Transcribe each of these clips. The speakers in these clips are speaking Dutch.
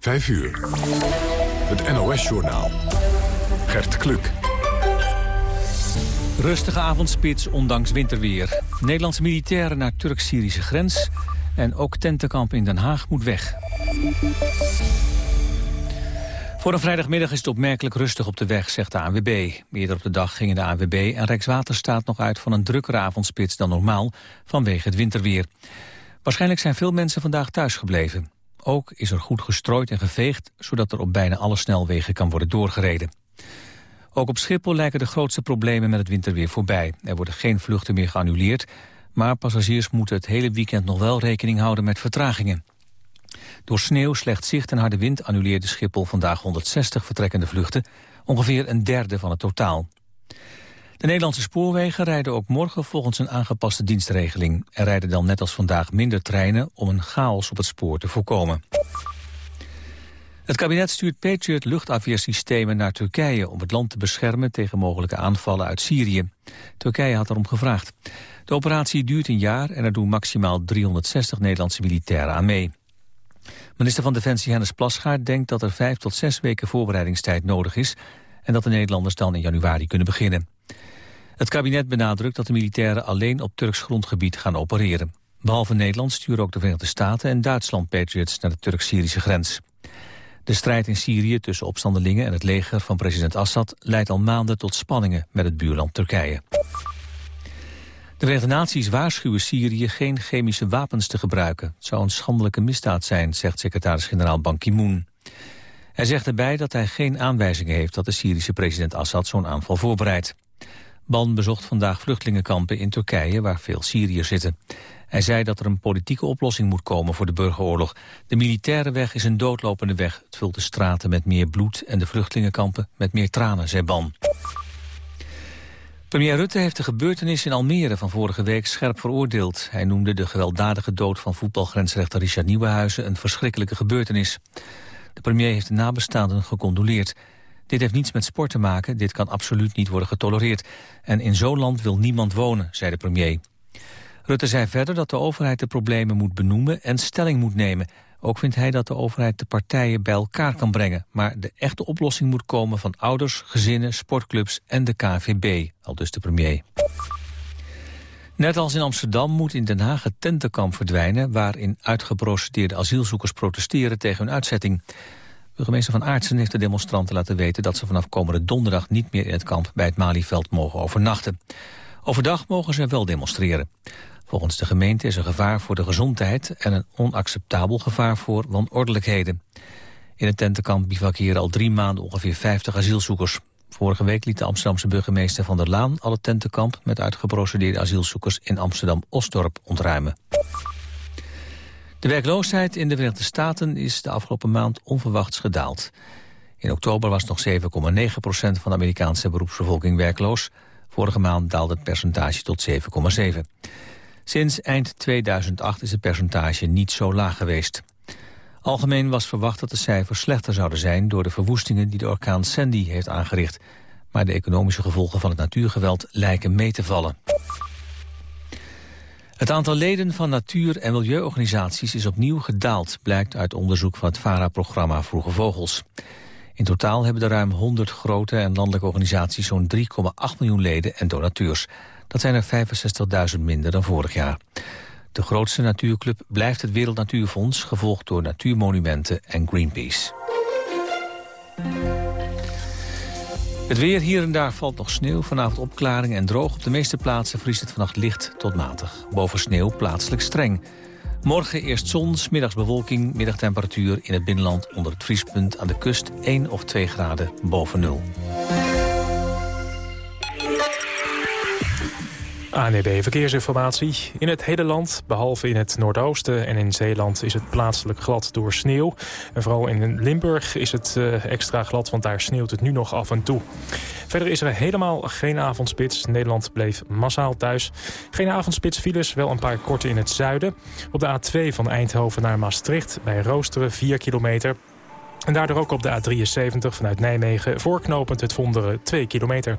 5 uur. Het NOS-journaal. Gert Kluk. Rustige avondspits ondanks winterweer. Nederlandse militairen naar Turk-Syrische grens. En ook tentenkamp in Den Haag moet weg. Voor een vrijdagmiddag is het opmerkelijk rustig op de weg, zegt de ANWB. Eerder op de dag gingen de ANWB en Rijkswaterstaat nog uit van een drukkere avondspits dan normaal vanwege het winterweer. Waarschijnlijk zijn veel mensen vandaag thuis gebleven. Ook is er goed gestrooid en geveegd, zodat er op bijna alle snelwegen kan worden doorgereden. Ook op Schiphol lijken de grootste problemen met het winterweer voorbij. Er worden geen vluchten meer geannuleerd, maar passagiers moeten het hele weekend nog wel rekening houden met vertragingen. Door sneeuw, slecht zicht en harde wind annuleerde Schiphol vandaag 160 vertrekkende vluchten, ongeveer een derde van het totaal. De Nederlandse spoorwegen rijden ook morgen volgens een aangepaste dienstregeling. Er rijden dan net als vandaag minder treinen om een chaos op het spoor te voorkomen. Het kabinet stuurt Patriot luchtafweersystemen naar Turkije... om het land te beschermen tegen mogelijke aanvallen uit Syrië. Turkije had erom gevraagd. De operatie duurt een jaar en er doen maximaal 360 Nederlandse militairen aan mee. Minister van Defensie Hennis Plasgaard denkt dat er vijf tot zes weken voorbereidingstijd nodig is... en dat de Nederlanders dan in januari kunnen beginnen. Het kabinet benadrukt dat de militairen alleen op Turks grondgebied gaan opereren. Behalve Nederland sturen ook de Verenigde Staten en Duitsland Patriots naar de Turk-Syrische grens. De strijd in Syrië tussen opstandelingen en het leger van president Assad leidt al maanden tot spanningen met het buurland Turkije. De Verenigde Naties waarschuwen Syrië geen chemische wapens te gebruiken. Het zou een schandelijke misdaad zijn, zegt secretaris-generaal Ban Ki-moon. Hij zegt erbij dat hij geen aanwijzingen heeft dat de Syrische president Assad zo'n aanval voorbereidt. Ban bezocht vandaag vluchtelingenkampen in Turkije waar veel Syriërs zitten. Hij zei dat er een politieke oplossing moet komen voor de burgeroorlog. De militaire weg is een doodlopende weg. Het vult de straten met meer bloed en de vluchtelingenkampen met meer tranen, zei Ban. Premier Rutte heeft de gebeurtenis in Almere van vorige week scherp veroordeeld. Hij noemde de gewelddadige dood van voetbalgrensrechter Richard Nieuwenhuizen een verschrikkelijke gebeurtenis. De premier heeft de nabestaanden gecondoleerd. Dit heeft niets met sport te maken, dit kan absoluut niet worden getolereerd. En in zo'n land wil niemand wonen, zei de premier. Rutte zei verder dat de overheid de problemen moet benoemen en stelling moet nemen. Ook vindt hij dat de overheid de partijen bij elkaar kan brengen. Maar de echte oplossing moet komen van ouders, gezinnen, sportclubs en de KVB, al dus de premier. Net als in Amsterdam moet in Den Haag het tentenkamp verdwijnen... waarin uitgeprocedeerde asielzoekers protesteren tegen hun uitzetting. Burgemeester Van Aartsen heeft de demonstranten laten weten... dat ze vanaf komende donderdag niet meer in het kamp bij het Malieveld mogen overnachten. Overdag mogen ze wel demonstreren. Volgens de gemeente is er gevaar voor de gezondheid... en een onacceptabel gevaar voor wanordelijkheden. In het tentenkamp bivakeren al drie maanden ongeveer 50 asielzoekers. Vorige week liet de Amsterdamse burgemeester Van der Laan... alle tentenkamp met uitgeprocedeerde asielzoekers in Amsterdam-Osdorp ontruimen. De werkloosheid in de Verenigde Staten is de afgelopen maand onverwachts gedaald. In oktober was nog 7,9% van de Amerikaanse beroepsbevolking werkloos. Vorige maand daalde het percentage tot 7,7. Sinds eind 2008 is het percentage niet zo laag geweest. Algemeen was verwacht dat de cijfers slechter zouden zijn... door de verwoestingen die de orkaan Sandy heeft aangericht. Maar de economische gevolgen van het natuurgeweld lijken mee te vallen. Het aantal leden van natuur- en milieuorganisaties is opnieuw gedaald... blijkt uit onderzoek van het VARA-programma Vroege Vogels. In totaal hebben de ruim 100 grote en landelijke organisaties... zo'n 3,8 miljoen leden en donateurs. Dat zijn er 65.000 minder dan vorig jaar. De grootste natuurclub blijft het Wereld Natuurfonds... gevolgd door Natuurmonumenten en Greenpeace. Het weer hier en daar valt nog sneeuw. Vanavond opklaring en droog. Op de meeste plaatsen vriest het vannacht licht tot matig. Boven sneeuw plaatselijk streng. Morgen eerst zon, middags bewolking, middagtemperatuur in het binnenland onder het vriespunt aan de kust 1 of 2 graden boven nul. ANEB Verkeersinformatie. In het hele land, behalve in het noordoosten en in Zeeland... is het plaatselijk glad door sneeuw. En vooral in Limburg is het uh, extra glad, want daar sneeuwt het nu nog af en toe. Verder is er helemaal geen avondspits. Nederland bleef massaal thuis. Geen avondspits files, wel een paar korte in het zuiden. Op de A2 van Eindhoven naar Maastricht bij Roosteren 4 kilometer. En daardoor ook op de A73 vanuit Nijmegen voorknopend het Vonderen 2 kilometer.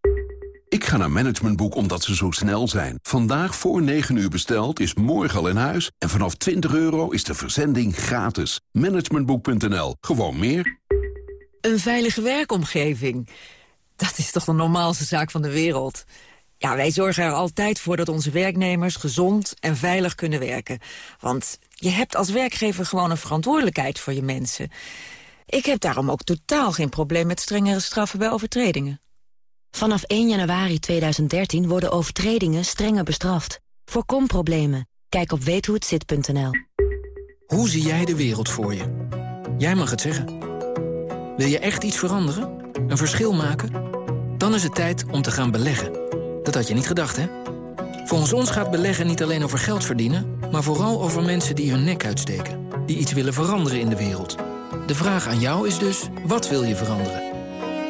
Ik ga naar Managementboek omdat ze zo snel zijn. Vandaag voor 9 uur besteld is morgen al in huis. En vanaf 20 euro is de verzending gratis. Managementboek.nl. Gewoon meer. Een veilige werkomgeving. Dat is toch de normaalste zaak van de wereld. Ja, wij zorgen er altijd voor dat onze werknemers gezond en veilig kunnen werken. Want je hebt als werkgever gewoon een verantwoordelijkheid voor je mensen. Ik heb daarom ook totaal geen probleem met strengere straffen bij overtredingen. Vanaf 1 januari 2013 worden overtredingen strenger bestraft. Voorkom problemen. Kijk op weethohetzit.nl. Hoe zie jij de wereld voor je? Jij mag het zeggen. Wil je echt iets veranderen? Een verschil maken? Dan is het tijd om te gaan beleggen. Dat had je niet gedacht, hè? Volgens ons gaat beleggen niet alleen over geld verdienen... maar vooral over mensen die hun nek uitsteken. Die iets willen veranderen in de wereld. De vraag aan jou is dus, wat wil je veranderen?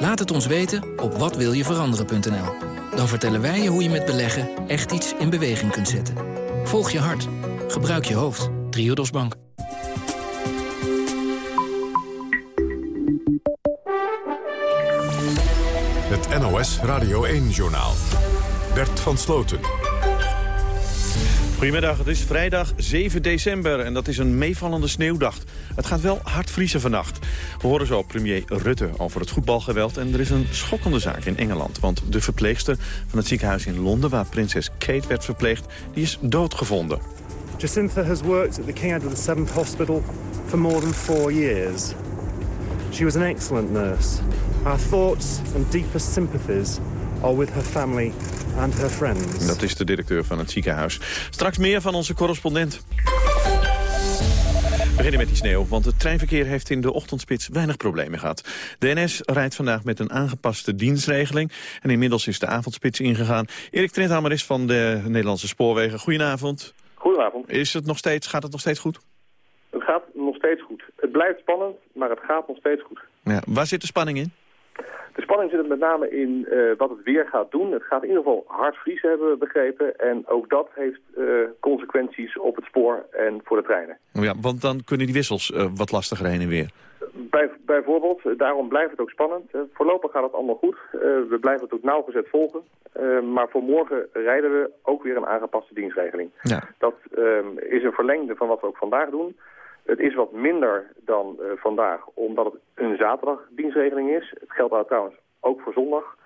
Laat het ons weten op watwiljeveranderen.nl. Dan vertellen wij je hoe je met beleggen echt iets in beweging kunt zetten. Volg je hart. Gebruik je hoofd. Triodos Bank. Het NOS Radio 1-journaal. Bert van Sloten. Goedemiddag, het is vrijdag 7 december en dat is een meevallende sneeuwdag. Het gaat wel hard vriezen vannacht. We horen zo premier Rutte over het voetbalgeweld... en er is een schokkende zaak in Engeland. Want de verpleegster van het ziekenhuis in Londen... waar prinses Kate werd verpleegd, die is doodgevonden. Jacinta has worked at the King Edward VII Hospital for more than four years. She was an excellent nurse. Our thoughts and deepest sympathies are with her family and her friends. Dat is de directeur van het ziekenhuis. Straks meer van onze correspondent. We beginnen met die sneeuw, want het treinverkeer heeft in de ochtendspits weinig problemen gehad. De NS rijdt vandaag met een aangepaste dienstregeling en inmiddels is de avondspits ingegaan. Erik Trenthammer is van de Nederlandse Spoorwegen. Goedenavond. Goedenavond. Is het nog steeds, gaat het nog steeds goed? Het gaat nog steeds goed. Het blijft spannend, maar het gaat nog steeds goed. Ja, waar zit de spanning in? De spanning zit het met name in uh, wat het weer gaat doen. Het gaat in ieder geval hard vriezen, hebben we begrepen. En ook dat heeft uh, consequenties op het spoor en voor de treinen. Ja, want dan kunnen die wissels uh, wat lastiger heen en weer. Bij, bijvoorbeeld, daarom blijft het ook spannend. voorlopig gaat het allemaal goed. we blijven het ook nauwgezet volgen. maar voor morgen rijden we ook weer een aangepaste dienstregeling. Ja. Dat is een verlengde van wat we ook vandaag doen. Het is wat minder dan uh, vandaag, omdat het een zaterdagdienstregeling is. Het geldt trouwens ook voor zondag.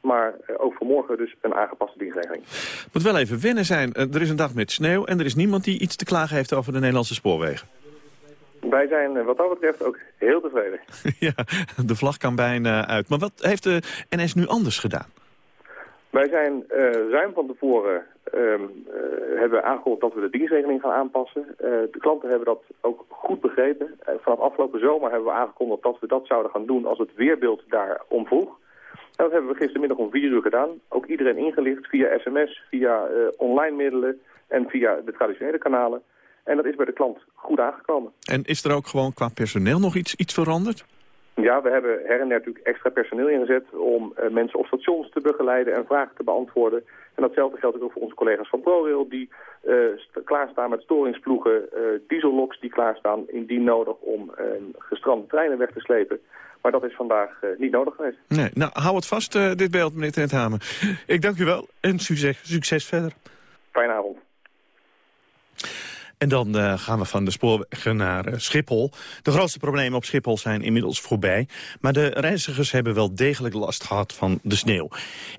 Maar uh, ook voor morgen dus een aangepaste dienstregeling. Het moet wel even wennen zijn. Uh, er is een dag met sneeuw en er is niemand die iets te klagen heeft over de Nederlandse spoorwegen. Wij zijn wat dat betreft ook heel tevreden. ja, de vlag kan bijna uit. Maar wat heeft de NS nu anders gedaan? Wij zijn ruim van tevoren um, hebben aangekondigd dat we de dienstregeling gaan aanpassen. Uh, de klanten hebben dat ook goed begrepen. vanaf afgelopen zomer hebben we aangekondigd dat we dat zouden gaan doen als het weerbeeld daarom vroeg. En dat hebben we gistermiddag om vier uur gedaan. Ook iedereen ingelicht via sms, via online middelen en via de traditionele kanalen. En dat is bij de klant goed aangekomen. En is er ook gewoon qua personeel nog iets, iets veranderd? Ja, we hebben her en der natuurlijk extra personeel ingezet om uh, mensen op stations te begeleiden en vragen te beantwoorden. En datzelfde geldt ook voor onze collega's van ProRail die uh, klaarstaan met storingsploegen, uh, dieselloks die klaarstaan indien nodig om gestrande treinen weg te slepen. Maar dat is vandaag niet nodig geweest. Nee, nou hou het vast dit beeld meneer Trenthamen. Ik dank u wel en succes, succes verder. Fijne avond. En dan uh, gaan we van de spoorwegen naar uh, Schiphol. De grootste problemen op Schiphol zijn inmiddels voorbij. Maar de reizigers hebben wel degelijk last gehad van de sneeuw.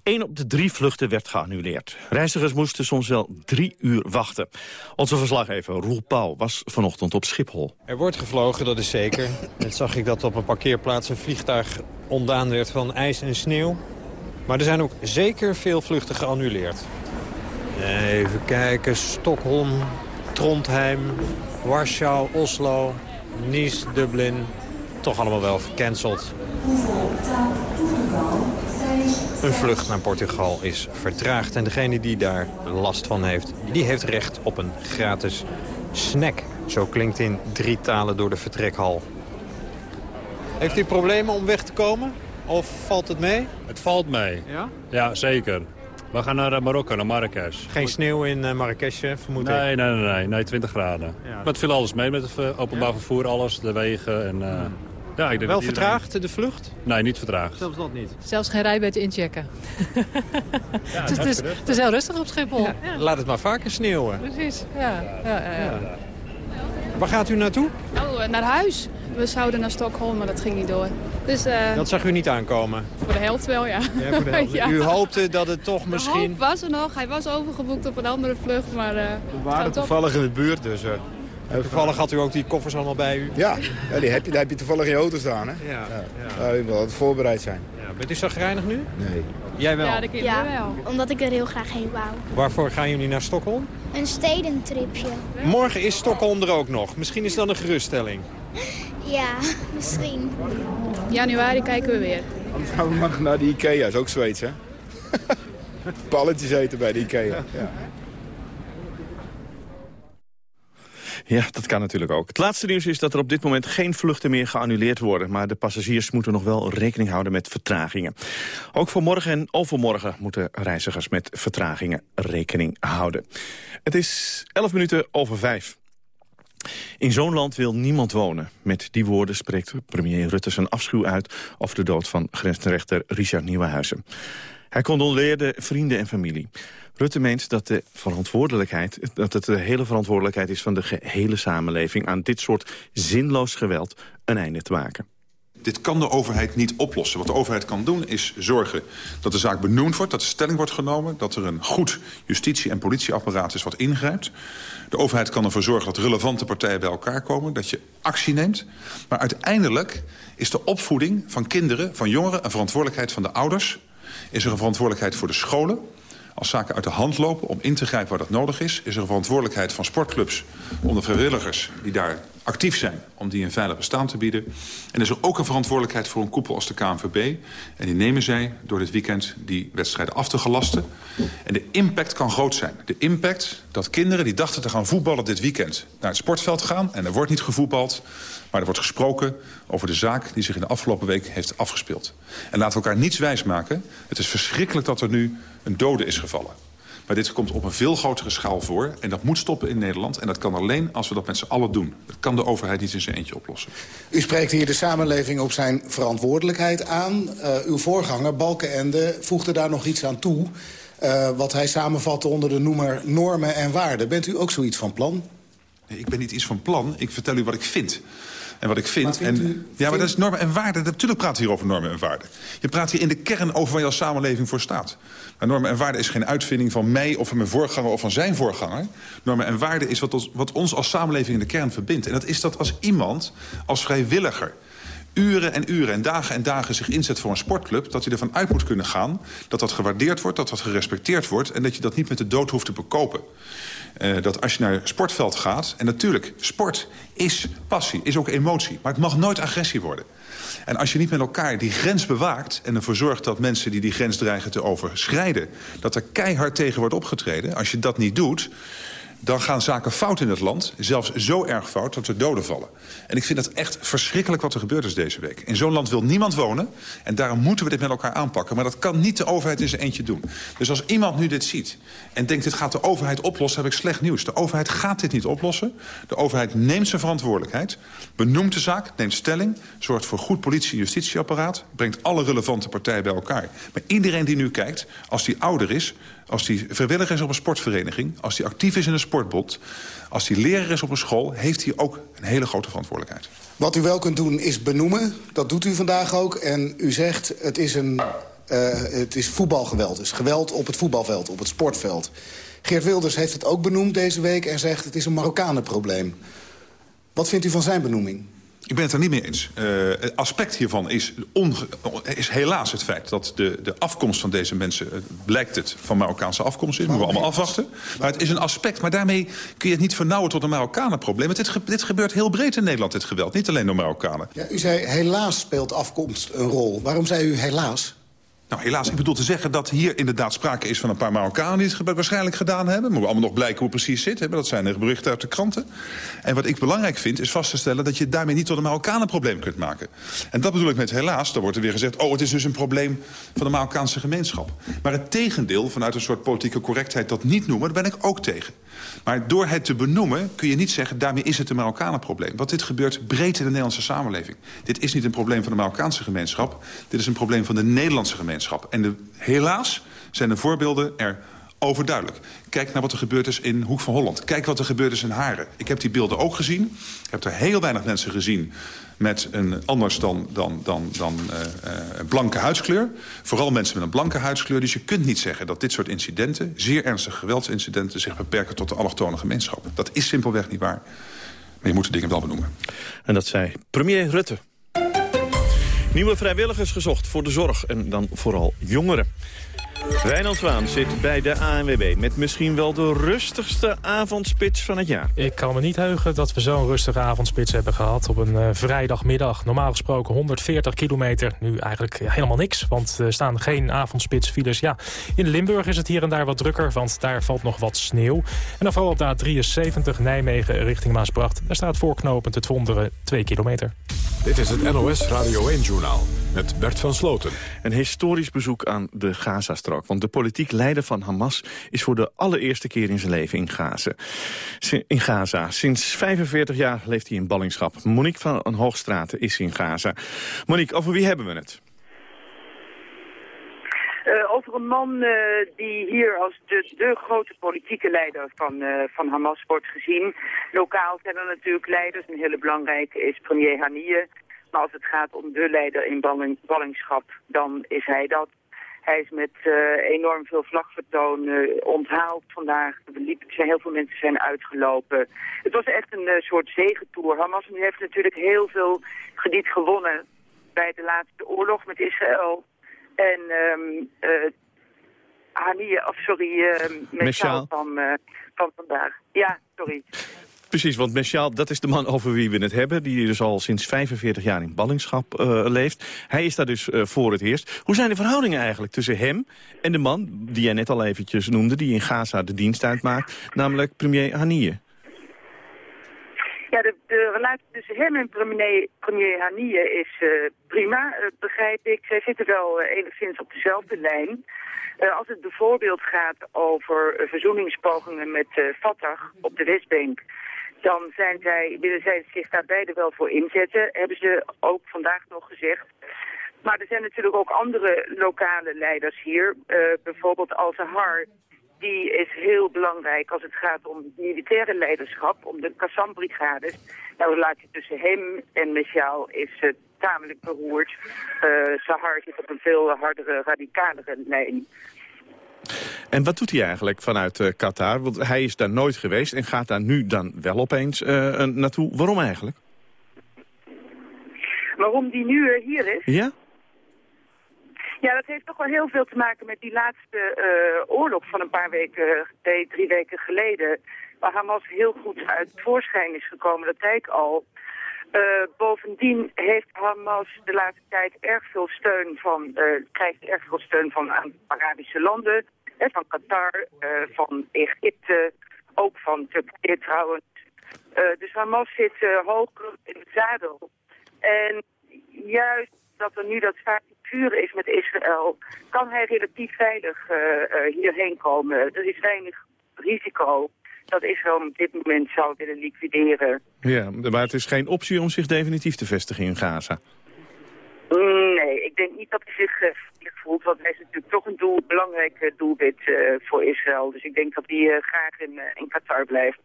Eén op de drie vluchten werd geannuleerd. Reizigers moesten soms wel drie uur wachten. Onze verslaggever Roel Pauw was vanochtend op Schiphol. Er wordt gevlogen, dat is zeker. Net zag ik dat op een parkeerplaats een vliegtuig ontdaan werd van ijs en sneeuw. Maar er zijn ook zeker veel vluchten geannuleerd. Even kijken, Stockholm, Trondheim, Warschau, Oslo, Nice, Dublin. Toch allemaal wel gecanceld. Een vlucht naar Portugal is vertraagd. En degene die daar last van heeft, die heeft recht op een gratis snack. Zo klinkt in drie talen door de vertrekhal. Heeft u problemen om weg te komen? Of valt het mee? Het valt mee. Ja? Ja, zeker. We gaan naar Marokko, naar Marrakesh. Geen sneeuw in uh, Marrakesh, vermoed nee, ik? Nee, nee, nee, nee, 20 graden. Ja. Maar het viel alles mee met het openbaar ja. vervoer, alles, de wegen. En, uh, hmm. ja, ik denk Wel vertraagd, iedereen... de vlucht? Nee, niet vertraagd. Zelfs dat niet? Zelfs geen rijbeet inchecken. ja, het, is, het, is, het, is, heel rustig op Schiphol. Laat het maar vaker sneeuwen. Precies, ja. ja, Waar gaat u naartoe? Oh, naar huis. We zouden naar Stockholm, maar dat ging niet door. Dus, uh, dat zag u niet aankomen? Voor de helft wel, ja. ja, voor de helft. ja. U hoopte dat het toch misschien... De hoop was er nog. Hij was overgeboekt op een andere vlucht, maar... Uh, we waren toevallig in de buurt, dus... Uh, toevallig had u ook die koffers allemaal bij u? Ja, ja die heb je, daar heb je toevallig in je auto staan, hè? Ja. ja. ja. u wil voorbereid zijn. Ja. Bent u zagrijnig nu? Nee. Jij wel? Ja, de kinderen ja, wel. omdat ik er heel graag heen wou. Waarvoor gaan jullie naar Stockholm? Een stedentripje. Morgen is Stockholm er ook nog. Misschien is dat een geruststelling. Ja, misschien. Januari kijken we weer. Dan gaan we maar naar de Ikea, is ook Zweeds, hè? Palletjes eten bij de Ikea. Ja. Ja, dat kan natuurlijk ook. Het laatste nieuws is dat er op dit moment geen vluchten meer geannuleerd worden. Maar de passagiers moeten nog wel rekening houden met vertragingen. Ook voor morgen en overmorgen moeten reizigers met vertragingen rekening houden. Het is 11 minuten over 5. In zo'n land wil niemand wonen. Met die woorden spreekt premier Rutte zijn afschuw uit... over de dood van grensrechter Richard Nieuwenhuizen. Hij condoleerde vrienden en familie. Rutte meent dat, de verantwoordelijkheid, dat het de hele verantwoordelijkheid is... van de gehele samenleving aan dit soort zinloos geweld een einde te maken. Dit kan de overheid niet oplossen. Wat de overheid kan doen is zorgen dat de zaak benoemd wordt... dat de stelling wordt genomen, dat er een goed justitie- en politieapparaat is wat ingrijpt. De overheid kan ervoor zorgen dat relevante partijen bij elkaar komen... dat je actie neemt. Maar uiteindelijk is de opvoeding van kinderen, van jongeren... een verantwoordelijkheid van de ouders. Is er een verantwoordelijkheid voor de scholen als zaken uit de hand lopen om in te grijpen waar dat nodig is... is er een verantwoordelijkheid van sportclubs om de vrijwilligers die daar actief zijn... om die een veilig bestaan te bieden. En is er ook een verantwoordelijkheid voor een koepel als de KNVB. En die nemen zij door dit weekend die wedstrijden af te gelasten. En de impact kan groot zijn. De impact dat kinderen die dachten te gaan voetballen dit weekend... naar het sportveld gaan en er wordt niet gevoetbald... maar er wordt gesproken over de zaak die zich in de afgelopen week heeft afgespeeld. En laten we elkaar niets wijsmaken. Het is verschrikkelijk dat er nu een dode is gevallen. Maar dit komt op een veel grotere schaal voor. En dat moet stoppen in Nederland. En dat kan alleen als we dat met z'n allen doen. Dat kan de overheid niet in zijn eentje oplossen. U spreekt hier de samenleving op zijn verantwoordelijkheid aan. Uh, uw voorganger, Balkenende, voegde daar nog iets aan toe... Uh, wat hij samenvatte onder de noemer normen en waarden. Bent u ook zoiets van plan? Nee, ik ben niet iets van plan. Ik vertel u wat ik vind. En wat ik vind... En, ja, maar dat is normen en waarden. Natuurlijk praat hier over normen en waarden. Je praat hier in de kern over waar je als samenleving voor staat. Normen en waarden is geen uitvinding van mij of van mijn voorganger of van zijn voorganger. Normen en waarden is wat ons, wat ons als samenleving in de kern verbindt. En dat is dat als iemand, als vrijwilliger uren en uren en dagen en dagen zich inzet voor een sportclub... dat je ervan uit moet kunnen gaan dat dat gewaardeerd wordt... dat dat gerespecteerd wordt en dat je dat niet met de dood hoeft te bekopen. Uh, dat als je naar sportveld gaat... en natuurlijk, sport is passie, is ook emotie... maar het mag nooit agressie worden. En als je niet met elkaar die grens bewaakt... en ervoor zorgt dat mensen die die grens dreigen te overschrijden... dat er keihard tegen wordt opgetreden... als je dat niet doet dan gaan zaken fout in het land. Zelfs zo erg fout dat er doden vallen. En ik vind het echt verschrikkelijk wat er gebeurd is deze week. In zo'n land wil niemand wonen. En daarom moeten we dit met elkaar aanpakken. Maar dat kan niet de overheid in zijn eentje doen. Dus als iemand nu dit ziet en denkt dit gaat de overheid oplossen... heb ik slecht nieuws. De overheid gaat dit niet oplossen. De overheid neemt zijn verantwoordelijkheid. Benoemt de zaak, neemt stelling. Zorgt voor goed politie- en justitieapparaat. Brengt alle relevante partijen bij elkaar. Maar iedereen die nu kijkt, als die ouder is als hij vrijwilliger is op een sportvereniging... als hij actief is in een sportbond... als hij leraar is op een school... heeft hij ook een hele grote verantwoordelijkheid. Wat u wel kunt doen is benoemen. Dat doet u vandaag ook. En u zegt het is, een, uh, het is voetbalgeweld. Is geweld op het voetbalveld, op het sportveld. Geert Wilders heeft het ook benoemd deze week... en zegt het is een Marokkanenprobleem. Wat vindt u van zijn benoeming? Ik ben het er niet mee eens. Uh, het aspect hiervan is, is helaas het feit dat de, de afkomst van deze mensen... Uh, blijkt het van Marokkaanse afkomst is. Moeten we allemaal afwachten. Maar het is een aspect. Maar daarmee kun je het niet vernauwen tot een Marokkanenprobleem. Want dit, ge dit gebeurt heel breed in Nederland, dit geweld. Niet alleen door Marokkanen. Ja, u zei helaas speelt afkomst een rol. Waarom zei u helaas? Nou, helaas, ik bedoel te zeggen dat hier inderdaad sprake is van een paar Marokkanen... die het waarschijnlijk gedaan hebben. Moeten we allemaal nog blijken hoe het precies zit. Dat zijn de berichten uit de kranten. En wat ik belangrijk vind, is vast te stellen... dat je daarmee niet tot een Marokkanenprobleem kunt maken. En dat bedoel ik met helaas. Dan wordt er weer gezegd... oh, het is dus een probleem van de Marokkaanse gemeenschap. Maar het tegendeel, vanuit een soort politieke correctheid... dat niet noemen, daar ben ik ook tegen. Maar door het te benoemen kun je niet zeggen... daarmee is het een Marokkanenprobleem. Want dit gebeurt breed in de Nederlandse samenleving. Dit is niet een probleem van de Marokkaanse gemeenschap. Dit is een probleem van de Nederlandse gemeenschap. En de, helaas zijn de voorbeelden er overduidelijk. Kijk naar wat er gebeurd is in Hoek van Holland. Kijk wat er gebeurd is in Haren. Ik heb die beelden ook gezien. Ik heb er heel weinig mensen gezien met een anders dan, dan, dan, dan uh, uh, blanke huidskleur. Vooral mensen met een blanke huidskleur. Dus je kunt niet zeggen dat dit soort incidenten... zeer ernstige geweldsincidenten zich beperken tot de allochtone gemeenschap. Dat is simpelweg niet waar. Maar je moet de dingen wel benoemen. En dat zei premier Rutte. Nieuwe vrijwilligers gezocht voor de zorg en dan vooral jongeren. Wijnand Zwaan zit bij de ANWB met misschien wel de rustigste avondspits van het jaar. Ik kan me niet heugen dat we zo'n rustige avondspits hebben gehad op een uh, vrijdagmiddag. Normaal gesproken 140 kilometer, nu eigenlijk helemaal niks. Want er staan geen avondspitsfiles. Ja, in Limburg is het hier en daar wat drukker, want daar valt nog wat sneeuw. En dan vooral op de A73 Nijmegen richting Maasbracht. Daar staat voorknopend het Vonderen 2 kilometer. Dit is het NOS Radio 1-journaal met Bert van Sloten. Een historisch bezoek aan de Want de politiek leider van Hamas is voor de allereerste keer in zijn leven in Gaza. In Gaza. Sinds 45 jaar leeft hij in ballingschap. Monique van een Hoogstraten is in Gaza. Monique, over wie hebben we het? Uh, over een man uh, die hier als de, de grote politieke leider van, uh, van Hamas wordt gezien. Lokaal zijn er natuurlijk leiders. Een hele belangrijke is premier Haniyeh. Maar als het gaat om de leider in balling, ballingschap, dan is hij dat. Hij is met enorm veel vlagvertoon onthaald vandaag. Er zijn heel veel mensen zijn uitgelopen. Het was echt een soort zegentour. Hamas heeft natuurlijk heel veel gebied gewonnen bij de laatste oorlog met Israël. En um, uh, Hanie, of sorry, uh, Meshaal van, uh, van vandaag. Ja, sorry. Precies, want Meshaal, dat is de man over wie we het hebben... die dus al sinds 45 jaar in ballingschap uh, leeft. Hij is daar dus uh, voor het eerst. Hoe zijn de verhoudingen eigenlijk tussen hem en de man... die jij net al eventjes noemde, die in Gaza de dienst uitmaakt... namelijk premier Haniyeh? Ja, de, relatie tussen hem en premier, premier is uh, prima, uh, begrijp ik. Zij zitten wel uh, enigszins op dezelfde lijn. als het bijvoorbeeld gaat over verzoeningspogingen met Fatah op de Westbank... dan zijn zij, willen zij zich daar beide wel voor inzetten, hebben ze ook vandaag nog gezegd. Maar er zijn natuurlijk ook andere lokale leiders hier. bijvoorbeeld Al-Zahar, die is heel belangrijk als het gaat om militaire leiderschap, om de Kassam-brigades. Nou, de relatie tussen hem en Michel is tamelijk beroerd. Uh, Sahar zit op een veel hardere, radicalere lijn. En wat doet hij eigenlijk vanuit uh, Qatar? Want hij is daar nooit geweest en gaat daar nu dan wel opeens naartoe. Waarom eigenlijk? Waarom die nu hier is? Ja? Ja, dat heeft toch wel heel veel te maken met die laatste oorlog van een paar weken, twee, drie weken geleden. Waar Hamas heel goed uit voorschijn is gekomen, dat zei ik al. Uh, bovendien heeft Hamas de laatste tijd erg veel steun van, uh, krijgt erg veel steun van Arabische landen. Hè, van Qatar, van Egypte, ook van Turkije trouwens. dus Hamas zit hoog in het zadel. En juist dat er nu dat vaak vuren is met Israël, kan hij relatief veilig hierheen komen. Er is weinig risico dat Israël op dit moment zou willen liquideren. Ja, maar het is geen optie om zich definitief te vestigen in Gaza. Nee, ik denk niet dat hij zich uh, voelt, want hij is natuurlijk toch een doel, belangrijk doelwit uh, voor Israël. Dus ik denk dat hij uh, graag in, in Qatar blijft.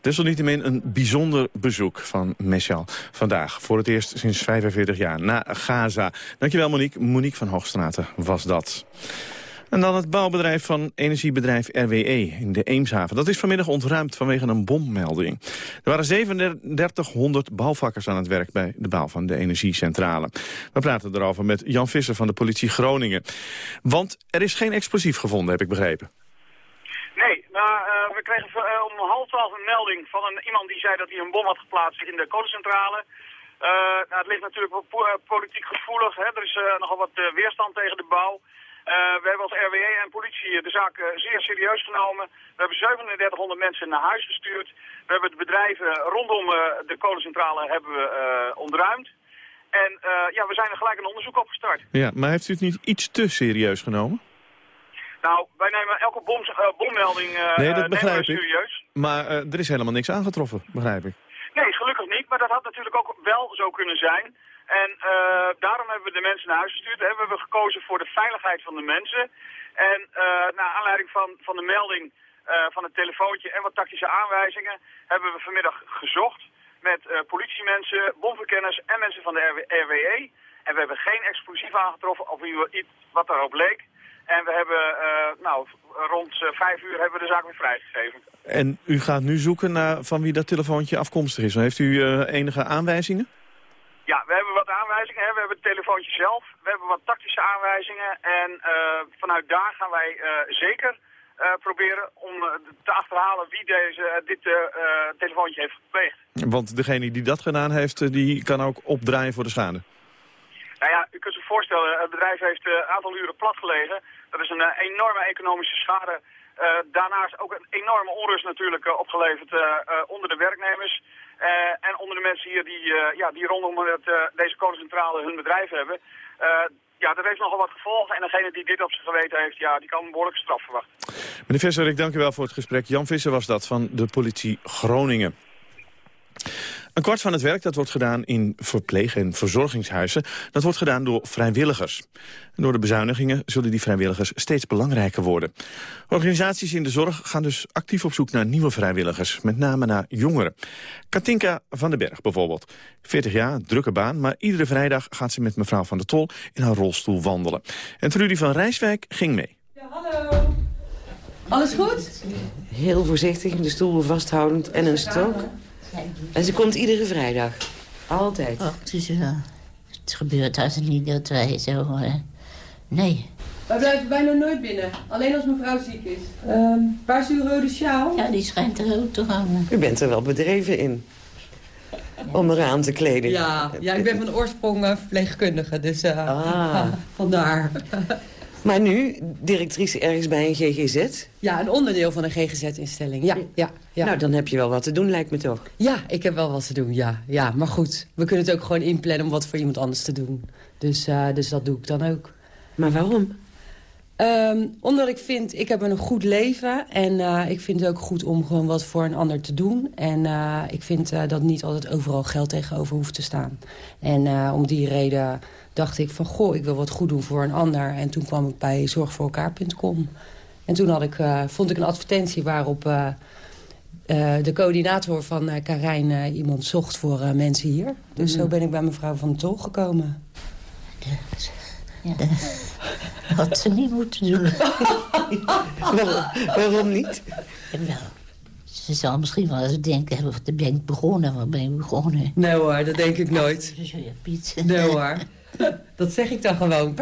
Desalniettemin een bijzonder bezoek van Meshal vandaag. Voor het eerst sinds 45 jaar na Gaza. Dankjewel Monique. Monique van Hoogstraten was dat. En dan het bouwbedrijf van energiebedrijf RWE in de Eemshaven. Dat is vanmiddag ontruimd vanwege een bommelding. Er waren 3700 bouwvakkers aan het werk bij de bouw van de energiecentrale. We praten erover met Jan Visser van de politie Groningen. Want er is geen explosief gevonden, heb ik begrepen. Nee, nou, uh, we kregen uh, om half twaalf een melding van een, iemand die zei dat hij een bom had geplaatst in de kolencentrale. nou, het ligt natuurlijk wel po- eh, politiek gevoelig. Hè. Er is eh, nogal wat eh, weerstand tegen de bouw. Eh, we hebben als RWE en politie de zaak eh, zeer serieus genomen. We hebben 3700 mensen naar huis gestuurd. We hebben de bedrijven rondom eh, de kolencentrale hebben we, ontruimd. En ja, we zijn er gelijk een onderzoek op gestart. Ja, maar heeft u het niet iets te serieus genomen? Nou, wij nemen elke bom, bommelding eh, Nee, dat begrijp ik. serieus. Maar er is helemaal niks aangetroffen, begrijp ik. Nee, gelukkig niet, maar dat had natuurlijk ook wel zo kunnen zijn. En eh, daarom hebben we de mensen naar huis gestuurd. Hebben we gekozen voor de veiligheid van de mensen. En eh naar aanleiding van, van de melding eh, van het telefoontje en wat tactische aanwijzingen... hebben we vanmiddag gezocht met politiemensen, bomverkenners en mensen van de RW RWE. En we hebben geen explosief aangetroffen of iets wat daarop leek. En we hebben, nou, rond vijf uur hebben we de zaak weer vrijgegeven. En u gaat nu zoeken naar van wie dat telefoontje afkomstig is. Heeft u enige aanwijzingen? Ja, we hebben aanwijzingen. Hè. We hebben het telefoontje zelf. We hebben wat tactische aanwijzingen. En eh, vanuit daar gaan wij eh, zeker eh, proberen om te achterhalen wie deze, dit telefoontje heeft gepleegd. Want degene die dat gedaan heeft, die kan ook opdraaien voor de schade. Nou ja, u kunt zich voorstellen, het bedrijf heeft een aantal uren plat gelegen. Dat is een enorme economische schade. Eh, daarnaast ook een enorme onrust natuurlijk opgeleverd onder de werknemers. Eh, en onder de mensen hier die, eh, ja, die rondom het, eh, deze kolencentrale hun bedrijf hebben. Ja, dat heeft nogal wat gevolgen. En degene die dit op zijn geweten heeft, ja, die kan een behoorlijke straf verwachten. Meneer Visser, ik dank u wel voor het gesprek. Jan Visser was dat van de politie Groningen. Een kwart van het werk dat wordt gedaan in verpleeg- en verzorgingshuizen... dat wordt gedaan door vrijwilligers. En door de bezuinigingen zullen die vrijwilligers steeds belangrijker worden. Organisaties in de zorg gaan dus actief op zoek naar nieuwe vrijwilligers. Met name naar jongeren. Katinka van den Berg bijvoorbeeld. 40 jaar, drukke baan, maar iedere vrijdag gaat ze met mevrouw van der Tol... in haar rolstoel wandelen. En Trudy van Rijswijk ging mee. Hallo. Alles goed? Heel voorzichtig, de stoel vasthoudend en een stok. En ze komt iedere vrijdag. Altijd. Oh, het, is, eh, het gebeurt als niet dat wij zo... eh, nee. Wij blijven bijna nooit binnen. Alleen als mevrouw ziek is. Ehm, waar is uw rode sjaal? Ja, die schijnt er ook te hangen. U bent er wel bedreven in. Om haar aan te kleden. Ja, ja, ik ben van oorsprong eh, verpleegkundige, dus eh, Ah. vandaar. Maar nu, directrice ergens bij een GGZ? Ja, een onderdeel van een GGZ-instelling. Ja, ja, ja. Nou, dan heb je wel wat te doen, lijkt me toch. Ja, ik heb wel wat te doen, ja. ja. Maar goed, we kunnen het ook gewoon inplannen om wat voor iemand anders te doen. Dus, eh, dus dat doe ik dan ook. Maar waarom? Ehm, omdat ik vind, ik heb een goed leven. En eh, ik vind het ook goed om gewoon wat voor een ander te doen. En eh, ik vind eh, dat niet altijd overal geld tegenover hoeft te staan. En om die reden dacht ik van, goh, ik wil wat goed doen voor een ander. En toen kwam ik bij zorgvoorelkaar.com. En toen had ik, vond ik een advertentie waarop... de coördinator van Karijn iemand zocht voor mensen hier. Dus Mhm. zo ben ik bij mevrouw Van Tol gekomen. Ja. Had ze niet moeten doen. waarom, waarom niet? Wel, ze zal misschien wel eens denken, wat ben ik begonnen, wat ben ik begonnen? Nee hoor, dat denk ik nooit. Ja, Piet. Nee hoor. Dat zeg ik dan gewoon.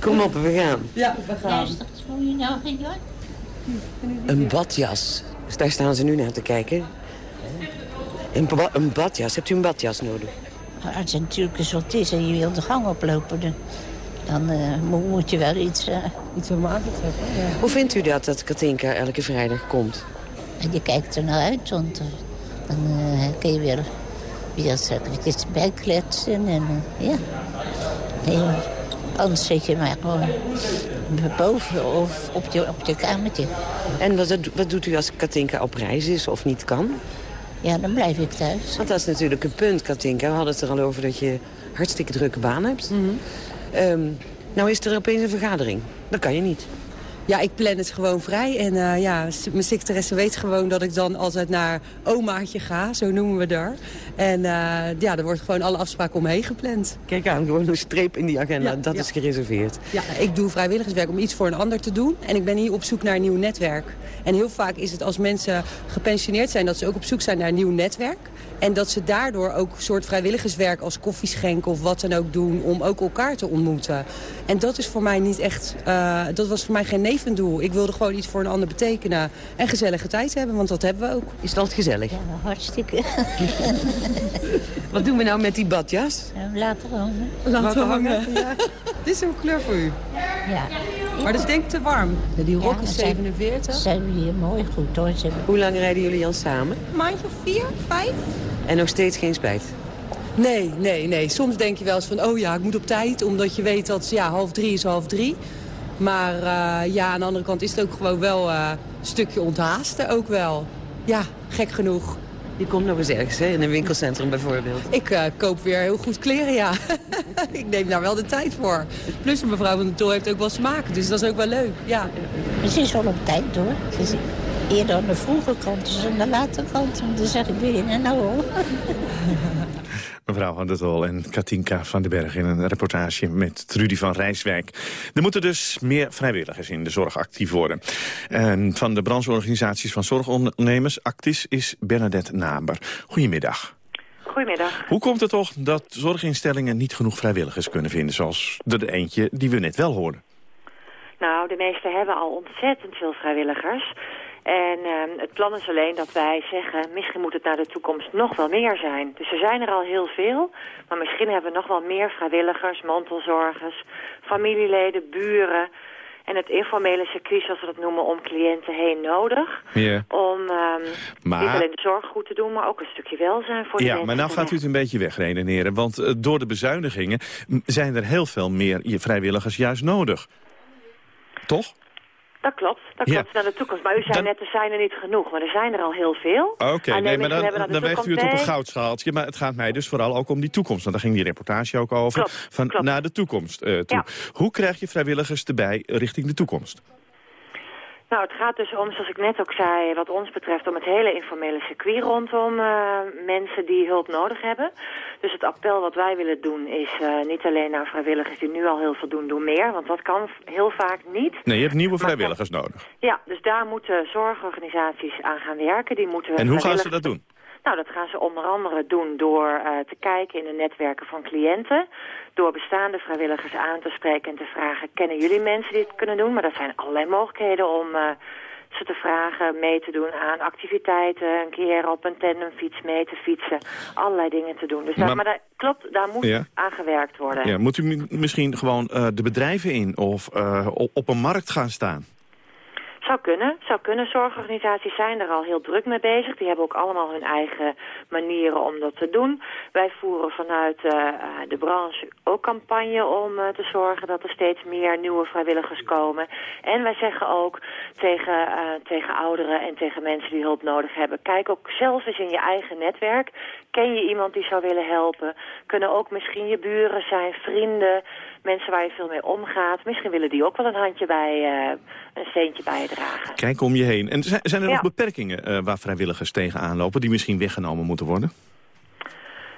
Kom op, we gaan. Ja, we gaan. Je nou geen? Een badjas. Dus daar staan ze nu naar te kijken. Een, ba- een badjas. Hebt u een badjas nodig? Maar Als het natuurlijk zo is en je wil de gang oplopen, dan, dan eh, mo- moet je wel iets... eh, iets om aan te trekken, Hoe vindt u dat, dat Katinka elke vrijdag komt? En je kijkt er naar uit, want eh, dan eh, kun je weer, weer eventjes bijkletsen. En, ja. Nee, anders zit je maar gewoon boven of op je, op je kamertje. En wat, wat doet u als Katinka op reis is of niet kan? Ja, dan blijf ik thuis. Want dat is natuurlijk een punt, Katinka. We hadden het er al over dat je hartstikke drukke baan hebt. Mhm. Ehm, nou is er opeens een vergadering. Dat kan je niet. Ja, ik plan het gewoon vrij. En eh, ja, mijn secretaresse weet gewoon dat ik dan altijd naar omaatje ga. Zo noemen we daar. En eh, ja, er wordt gewoon alle afspraken omheen gepland. Kijk aan, gewoon een streep in die agenda. Ja, dat ja. is gereserveerd. Ja, ik doe vrijwilligerswerk om iets voor een ander te doen. En ik ben hier op zoek naar een nieuw netwerk. En heel vaak is het als mensen gepensioneerd zijn... dat ze ook op zoek zijn naar een nieuw netwerk. En dat ze daardoor ook een soort vrijwilligerswerk als koffieschenken of wat dan ook doen... om ook elkaar te ontmoeten. En dat is voor mij niet echt, uh, dat was voor mij geen nevendoel. Ik wilde gewoon iets voor een ander betekenen en gezellige tijd hebben, want dat hebben we ook. Is het altijd gezellig? Ja, hartstikke. wat doen we nou met die badjas? Ja, laten hangen. Laten hangen. Ja. Dit is een kleur voor u. Ja. Maar dat is denk ik te warm. Die rok is 47. Zijn we hier mooi goed hoor. Hoe lang rijden jullie al samen? Een maandje of vier, vijf. En nog steeds geen spijt? Nee, nee, nee. Soms denk je wel eens van, oh ja, ik moet op tijd. Omdat je weet dat ja, half drie is half drie. Maar uh, ja, aan de andere kant is het ook gewoon wel uh, een stukje onthaasten ook wel. Ja, gek genoeg. Je komt nog eens ergens, hè? in een winkelcentrum bijvoorbeeld. Ik uh, koop weer heel goed kleren, ja. ik neem daar wel de tijd voor. Plus mevrouw van der Tol heeft ook wel smaak, dus dat is ook wel leuk, ja. Ze is wel op tijd, hoor. Ze is eerder aan de vroege kant, dus aan de late kant. Dan zeg ik weer, nou hoor. Mevrouw van der Tol en Katinka van den Berg in een reportage met Trudy van Rijswijk. Er moeten dus meer vrijwilligers in de zorg actief worden. En van de brancheorganisaties van zorgondernemers, Actis, is Bernadette Naber. Goedemiddag. Goedemiddag. Hoe komt het toch dat zorginstellingen niet genoeg vrijwilligers kunnen vinden... zoals de eentje die we net wel hoorden? Nou, de meeste hebben al ontzettend veel vrijwilligers. En uh, het plan is alleen dat wij zeggen, misschien moet het naar de toekomst nog wel meer zijn. Dus er zijn er al heel veel, maar misschien hebben we nog wel meer vrijwilligers, mantelzorgers, familieleden, buren... En het informele circuit, zoals we dat noemen, om cliënten heen nodig. Yeah. Om um, maar... niet alleen de zorg goed te doen, maar ook een stukje welzijn voor de ja, mensen. maar nou gaat u het een beetje wegredeneren. Want uh, door de bezuinigingen zijn er heel veel meer vrijwilligers juist nodig. Toch? Dat klopt, dat Ja. klopt naar de toekomst. Maar u zei Dan- net, er zijn er niet genoeg, maar er zijn er al heel veel. Oké, Alleen nee, maar dan, dan weegt u het op een goudschaaltje. Maar het gaat mij dus vooral ook om die toekomst. Want daar ging die reportage ook over. Klopt, van klopt. naar de toekomst eh, toe. Ja. Hoe krijg je vrijwilligers erbij richting de toekomst? Nou, het gaat dus om, zoals ik net ook zei, wat ons betreft... om het hele informele circuit rondom eh, mensen die hulp nodig hebben. Dus het appel wat wij willen doen is eh, niet alleen naar vrijwilligers die nu al heel veel doen, doen meer. Want dat kan heel vaak niet. Nee, je hebt nieuwe vrijwilligers nodig. Ja, dus daar moeten zorgorganisaties aan gaan werken. Die moeten En hoe gaan ze dat doen? Nou, dat gaan ze onder andere doen door eh, te kijken in de netwerken van cliënten. Door bestaande vrijwilligers aan te spreken en te vragen... kennen jullie mensen die het kunnen doen? Maar er zijn allerlei mogelijkheden om eh, ze te vragen mee te doen aan activiteiten. Een keer op een tandemfiets mee te fietsen. Allerlei dingen te doen. Dus daar, Maar- maar daar, klopt, daar moet Ja. aan gewerkt worden. Ja, moet u mi- misschien gewoon eh, de bedrijven in of op een markt gaan staan? Zou kunnen, zou kunnen. Zorgorganisaties zijn er al heel druk mee bezig. Die hebben ook allemaal hun eigen manieren om dat te doen. Wij voeren vanuit eh, de branche ook campagne om eh, te zorgen dat er steeds meer nieuwe vrijwilligers komen. En wij zeggen ook tegen, eh, tegen ouderen en tegen mensen die hulp nodig hebben. Kijk ook zelf eens in je eigen netwerk. Ken je iemand die zou willen helpen? Kunnen ook misschien je buren zijn, vrienden, mensen waar je veel mee omgaat. Misschien willen die ook wel een handje bij, eh, een steentje bijdragen. Kijk om je heen. En zijn, er Ja. nog beperkingen eh, waar vrijwilligers tegenaan lopen... die misschien weggenomen moeten worden?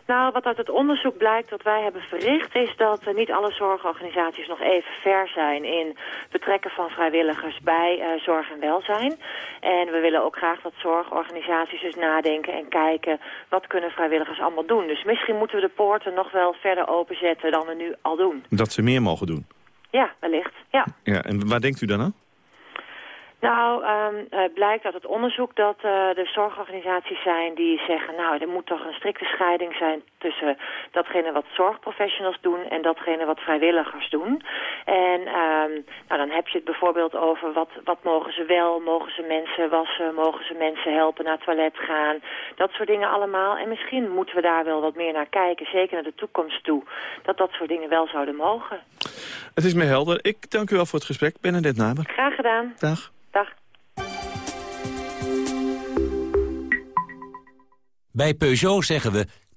Nou, wat uit het onderzoek blijkt dat wij hebben verricht... is dat eh, niet alle zorgorganisaties nog even ver zijn... in betrekken van vrijwilligers bij eh, zorg en welzijn. En we willen ook graag dat zorgorganisaties dus nadenken en kijken... wat kunnen vrijwilligers allemaal doen. Dus misschien moeten we de poorten nog wel verder openzetten dan we nu al doen. Dat ze meer mogen doen? Ja, wellicht. Ja. Ja, en waar denkt u dan aan? Nou, ehm, het blijkt uit het onderzoek dat eh, er zorgorganisaties zijn die zeggen... nou, er moet toch een strikte scheiding zijn tussen datgene wat zorgprofessionals doen... en datgene wat vrijwilligers doen. En ehm, nou, dan heb je het bijvoorbeeld over wat, wat mogen ze wel... mogen ze mensen wassen, mogen ze mensen helpen naar het toilet gaan... dat soort dingen allemaal. En misschien moeten we daar wel wat meer naar kijken, zeker naar de toekomst toe... dat dat soort dingen wel zouden mogen. Het is me helder. Ik dank u wel voor het gesprek. Bernadette Naber. Graag gedaan. Dag. Dag. Bij Peugeot zeggen we,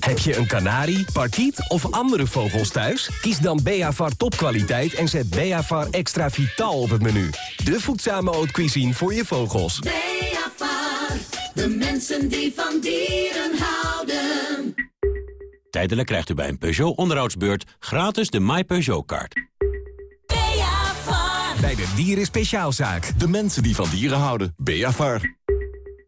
Heb je een kanarie, parkiet of andere vogels thuis? Kies dan Beavar topkwaliteit en zet Beavar extra vitaal op het menu. De voedzame haute cuisine voor je vogels. Beavar, de mensen die van dieren houden. Tijdelijk krijgt u bij een Peugeot onderhoudsbeurt gratis de My Peugeot-kaart. Bij de Dieren Speciaalzaak. De mensen die van dieren houden. Beavar.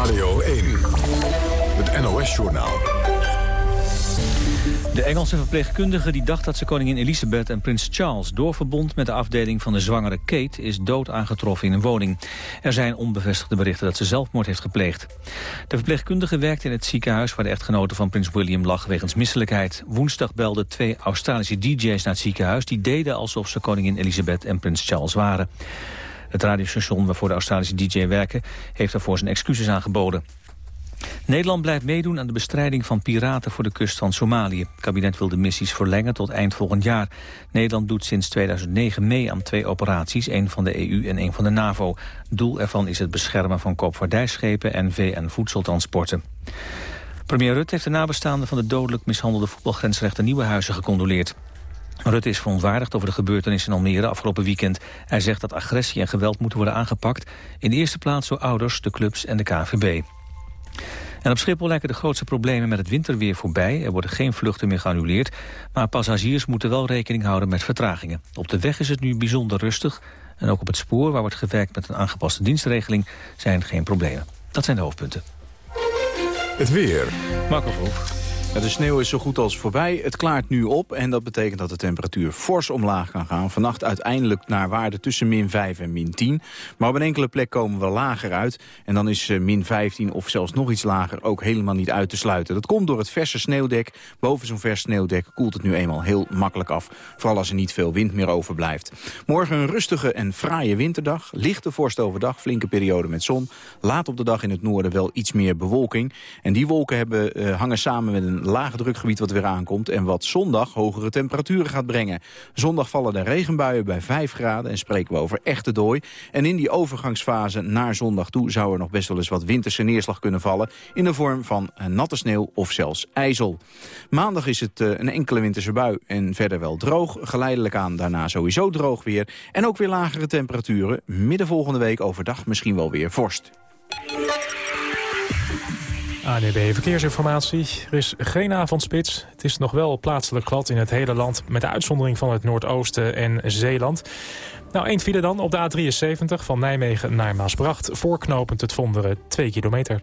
Radio 1. Het NOS-journaal. De Engelse verpleegkundige die dacht dat ze koningin Elizabeth en prins Charles doorverbond met de afdeling van de zwangere Kate is dood aangetroffen in een woning. Er zijn onbevestigde berichten dat ze zelfmoord heeft gepleegd. De verpleegkundige werkte in het ziekenhuis waar de echtgenote van prins William lag wegens misselijkheid. Woensdag belden twee Australische DJ's naar het ziekenhuis die deden alsof ze koningin Elizabeth en prins Charles waren. Het radiostation waarvoor de Australische DJ werken heeft daarvoor zijn excuses aangeboden. Nederland blijft meedoen aan de bestrijding van piraten voor de kust van Somalië. Het kabinet wil de missies verlengen tot eind volgend jaar. Nederland doet sinds 2009 mee aan twee operaties, één van de EU en één van de NAVO. Doel ervan is het beschermen van koopvaardijschepen en VN-voedseltransporten. Premier Rutte heeft de nabestaanden van de dodelijk mishandelde voetbalgrensrechter Nieuwenhuizen gecondoleerd. Rutte is verontwaardigd over de gebeurtenissen in Almere afgelopen weekend. Hij zegt dat agressie en geweld moeten worden aangepakt. In de eerste plaats door ouders, de clubs en de KVB. En op Schiphol lijken de grootste problemen met het winterweer voorbij. Er worden geen vluchten meer geannuleerd. Maar passagiers moeten wel rekening houden met vertragingen. Op de weg is het nu bijzonder rustig. En ook op het spoor, waar wordt gewerkt met een aangepaste dienstregeling... zijn geen problemen. Dat zijn de hoofdpunten. Het weer. Marco Verhoef. De sneeuw is zo goed als voorbij. Het klaart nu op en dat betekent dat de temperatuur fors omlaag kan gaan. Vannacht uiteindelijk naar waarde tussen min 5 en min 10. Maar op een enkele plek komen we lager uit. En dan is eh, min 15 of zelfs nog iets lager ook helemaal niet uit te sluiten. Dat komt door het verse sneeuwdek. Boven zo'n vers sneeuwdek koelt het nu eenmaal heel makkelijk af. Vooral als er niet veel wind meer overblijft. Morgen een rustige en fraaie winterdag. Lichte vorst overdag, flinke periode met zon. Laat op de dag in het noorden wel iets meer bewolking. En die wolken hebben, uh, hangen samen met een lage drukgebied wat weer aankomt... en wat zondag hogere temperaturen gaat brengen. Zondag vallen de regenbuien bij 5 graden en spreken we over echte dooi. En in die overgangsfase naar zondag toe... zou er nog best wel eens wat winterse neerslag kunnen vallen... in de vorm van natte sneeuw of zelfs ijzel. Maandag is het een enkele winterse bui en verder wel droog. Geleidelijk aan daarna sowieso droog weer. En ook weer lagere temperaturen. Midden volgende week overdag misschien wel weer vorst. ANB Verkeersinformatie. Er is geen avondspits. Het is nog wel plaatselijk glad in het hele land... met de uitzondering van het Noordoosten en Zeeland. Nou, één file dan op de A73 van Nijmegen naar Maasbracht... voorknopend het Vonderen 2 kilometer.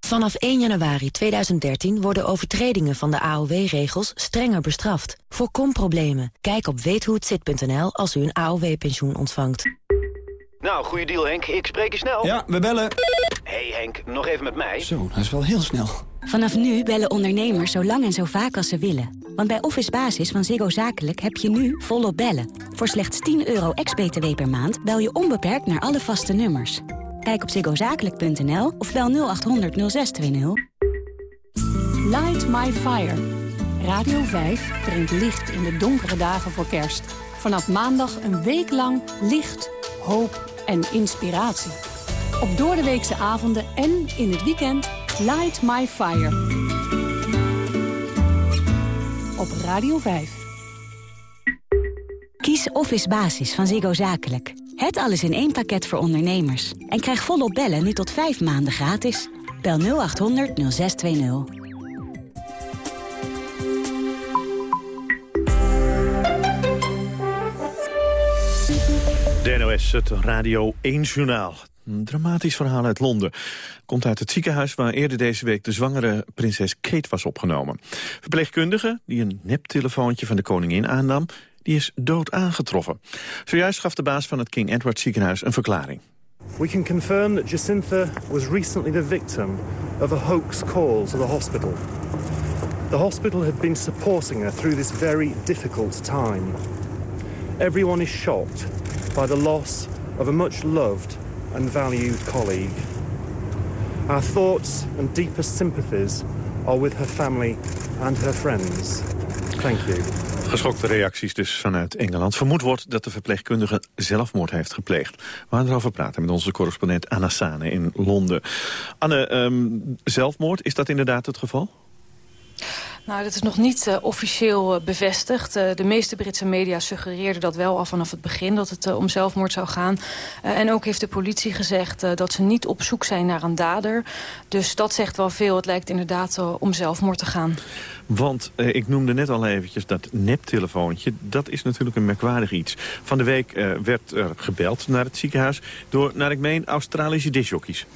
Vanaf 1 januari 2013 worden overtredingen van de AOW-regels strenger bestraft. Voorkom problemen. Kijk op weethohetzit.nl als u een AOW-pensioen ontvangt. Nou, goede deal Henk. Ik spreek je snel. Ja, we bellen. hey Henk, nog even met mij. Zo, dat is wel heel snel. Vanaf nu bellen ondernemers zo lang en zo vaak als ze willen. Want bij Office Basis van Ziggo Zakelijk heb je nu volop bellen. Voor slechts 10 euro ex-BTW per maand bel je onbeperkt naar alle vaste nummers. Kijk op ziggozakelijk.nl of bel 0800 0620. Light My Fire. Radio 5 brengt licht in de donkere dagen voor kerst. Vanaf maandag een week lang licht, hoop en inspiratie. Op doordeweekse avonden en in het weekend Light My Fire. Radio 5. Kies Office Basis van Ziggo Zakelijk. Het alles in één pakket voor ondernemers. En krijg volop bellen nu tot vijf maanden gratis. Bel 0800 0620. De NOS, het Radio 1-journaal. Een dramatisch verhaal uit Londen. Komt uit het ziekenhuis waar eerder deze week de zwangere prinses Kate was opgenomen. Verpleegkundige, die een neptelefoontje van de koningin aannam... die is dood aangetroffen. Zojuist gaf de baas van het King Edward ziekenhuis een verklaring. We can confirm that Jacinta was recently the victim of a hoax call to the hospital. The hospital had been supporting her through this very difficult time. Everyone is shocked by the loss of a much loved and valued colleague. Our thoughts and deepest sympathies with her family and her friends. Thank you. Geschokte reacties dus vanuit Engeland. Vermoed wordt dat de verpleegkundige zelfmoord heeft gepleegd. We gaan erover praten met onze correspondent Anna Sane in Londen. Anne, ehm, zelfmoord, is dat inderdaad het geval? Nou, dat is nog niet uh, officieel uh, bevestigd. Uh, de meeste Britse media suggereerden dat wel al vanaf het begin... dat het om zelfmoord zou gaan. en ook heeft de politie gezegd dat ze niet op zoek zijn naar een dader. Dus dat zegt wel veel. Het lijkt inderdaad om zelfmoord te gaan. Want ik noemde net al eventjes dat neptelefoontje. Dat is natuurlijk een merkwaardig iets. Van de week werd er gebeld naar het ziekenhuis... door, naar ik meen, Australische disjockeys.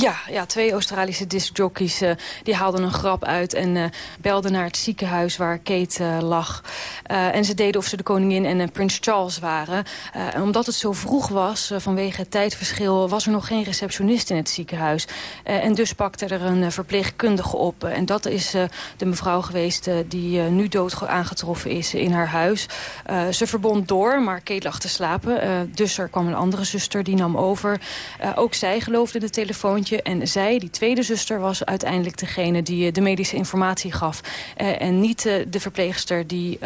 Ja, ja, twee Australische discjockeys uh, die haalden een grap uit en uh, belden naar het ziekenhuis waar Kate uh, lag. en ze deden of ze de koningin en Prins Charles waren. en omdat het zo vroeg was, vanwege het tijdverschil, was er nog geen receptionist in het ziekenhuis. en dus pakte er een verpleegkundige op. en dat is de mevrouw geweest die nu dood aangetroffen is in haar huis. ze verbond door, maar Kate lag te slapen. dus er kwam een andere zuster, die nam over. ook zij geloofde de telefoon en zij, die tweede zuster, was uiteindelijk degene die eh, de medische informatie gaf. Uh, en niet uh, de verpleegster die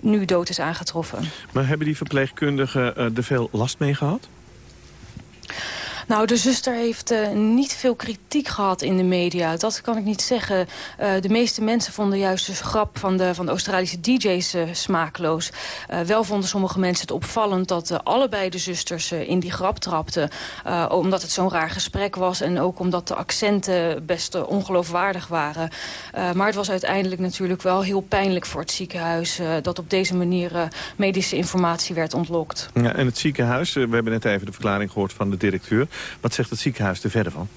nu dood is aangetroffen. Maar hebben die verpleegkundigen er veel last mee gehad? Nou, de zuster heeft uh, niet veel kritiek gehad in de media. Dat kan ik niet zeggen. Uh, de meeste mensen vonden juist de grap van de, van de Australische DJ's uh, smakeloos. wel vonden sommige mensen het opvallend dat allebei de zusters in die grap trapten. omdat het zo'n raar gesprek was en ook omdat de accenten best ongeloofwaardig waren. maar het was uiteindelijk natuurlijk wel heel pijnlijk voor het ziekenhuis... dat op deze manier medische informatie werd ontlokt. Ja, en het ziekenhuis, we hebben net even de verklaring gehoord van de directeur... Wat zegt het ziekenhuis er verder van?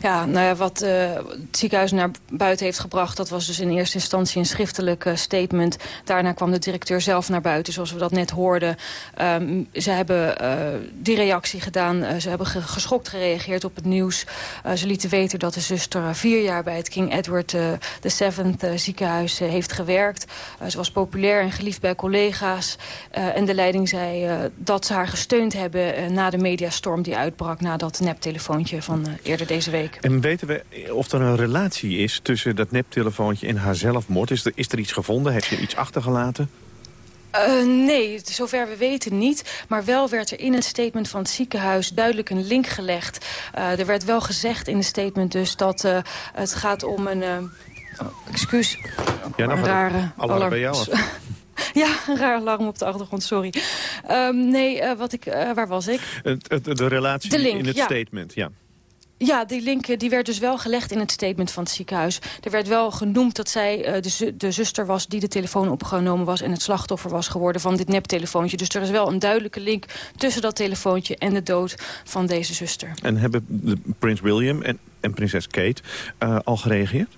Ja, nou wat uh, het ziekenhuis naar buiten heeft gebracht... dat was dus in eerste instantie een schriftelijk uh, statement. Daarna kwam de directeur zelf naar buiten, zoals we dat net hoorden. Um, ze hebben uh, die reactie gedaan. ze hebben ge geschokt gereageerd op het nieuws. ze lieten weten dat de zuster vier jaar bij het King Edward VII ziekenhuis heeft gewerkt. ze was populair en geliefd bij collega's. en de leiding zei dat ze haar gesteund hebben... na de mediastorm die uitbrak na dat neptelefoontje van eerder deze week. En weten we of er een relatie is tussen dat neptelefoontje en haar zelfmoord? Is er, is er iets gevonden? Heeft ze iets achtergelaten? Uh, nee, zover we weten niet. Maar wel werd er in het statement van het ziekenhuis duidelijk een link gelegd. Uh, er werd wel gezegd in het statement dus dat uh, het gaat om een... Oh, excuus. Ja, nou een rare alarm bij jou Ja, een raar alarm op de achtergrond, sorry. Um, nee, wat ik, waar was ik? Het, het, de relatie de link, in het ja. statement, ja. Ja, die link die werd dus wel gelegd in het statement van het ziekenhuis. Er werd wel genoemd dat zij uh, de, de, zuster was die de telefoon opgenomen was... en het slachtoffer was geworden van dit neptelefoontje. Dus er is wel een duidelijke link tussen dat telefoontje en de dood van deze zuster. En hebben de, prins William en, en prinses Kate uh, al gereageerd?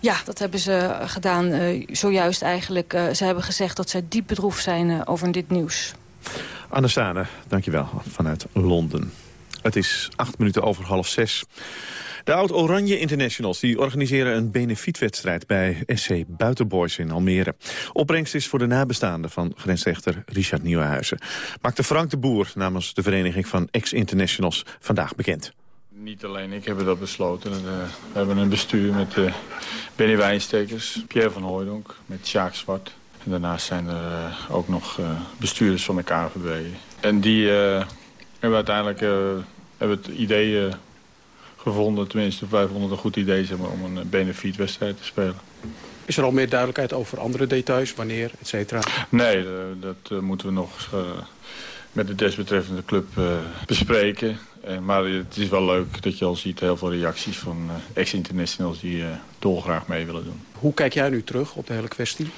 Ja, dat hebben ze gedaan uh, zojuist eigenlijk. Ze hebben gezegd dat zij diep bedroefd zijn over dit nieuws. Anne Sane, dankjewel, vanuit Londen. Het is acht minuten over half zes. De Oud-Oranje Internationals die organiseren een benefietwedstrijd bij SC Buitenboys in Almere. Opbrengst is voor de nabestaanden van grensrechter Richard Nieuwenhuizen. Maakte Frank de Boer namens de vereniging van ex-internationals vandaag bekend. Niet alleen ik heb dat besloten. We hebben een bestuur met uh, Benny Wijnstekers, Pierre van Hooydonk, met Sjaak Zwart. En daarnaast zijn er uh, ook nog bestuurders van de KVB. En die hebben uiteindelijk hebben het idee gevonden, tenminste wij vonden een goed idee zeg maar, om een benefietwedstrijd te spelen. Is er al meer duidelijkheid over andere details, wanneer, et cetera? Nee, dat moeten we nog met de desbetreffende club bespreken. maar het is wel leuk dat je al ziet heel veel reacties van ex-internationals die dolgraag mee willen doen. Hoe kijk jij nu terug op de hele kwestie?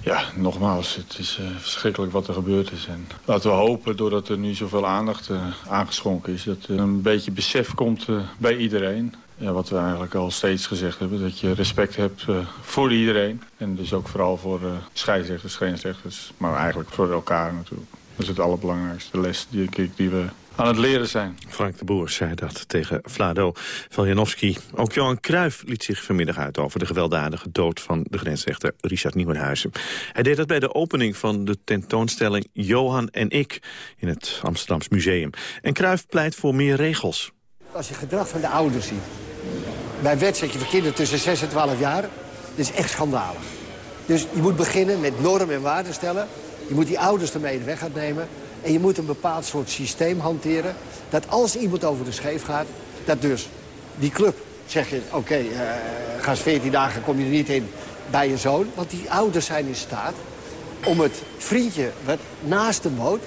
Ja, nogmaals, het is uh, verschrikkelijk wat er gebeurd is. En laten we hopen, doordat er nu zoveel aandacht uh, aangeschonken is... dat er een beetje besef komt uh, bij iedereen. Ja, wat we eigenlijk al steeds gezegd hebben, dat je respect hebt voor iedereen. En dus ook vooral voor scheidsrechters, grensrechters, maar eigenlijk voor elkaar natuurlijk. Dat is het allerbelangrijkste les die we aan het leren zijn. Frank de Boer zei dat tegen Vlado Veljanovski. Ook Johan Cruijff liet zich vanmiddag uit over de gewelddadige dood van de grensrechter Richard Nieuwenhuizen. Hij deed dat bij de opening van de tentoonstelling Johan en ik in het Amsterdams Museum. En Cruijff pleit voor meer regels. Als je gedrag van de ouders ziet, bij wedstrijd voor kinderen tussen 6 en 12 jaar, dat is echt schandalig. Dus je moet beginnen met normen en waarden stellen. Je moet die ouders ermee de weg gaan nemen. En je moet een bepaald soort systeem hanteren... dat als iemand over de scheef gaat, dat dus die club zeg je... oké, okay, uh, ga eens 14 dagen, kom je er niet in bij je zoon. Want die ouders zijn in staat om het vriendje wat naast hem woont...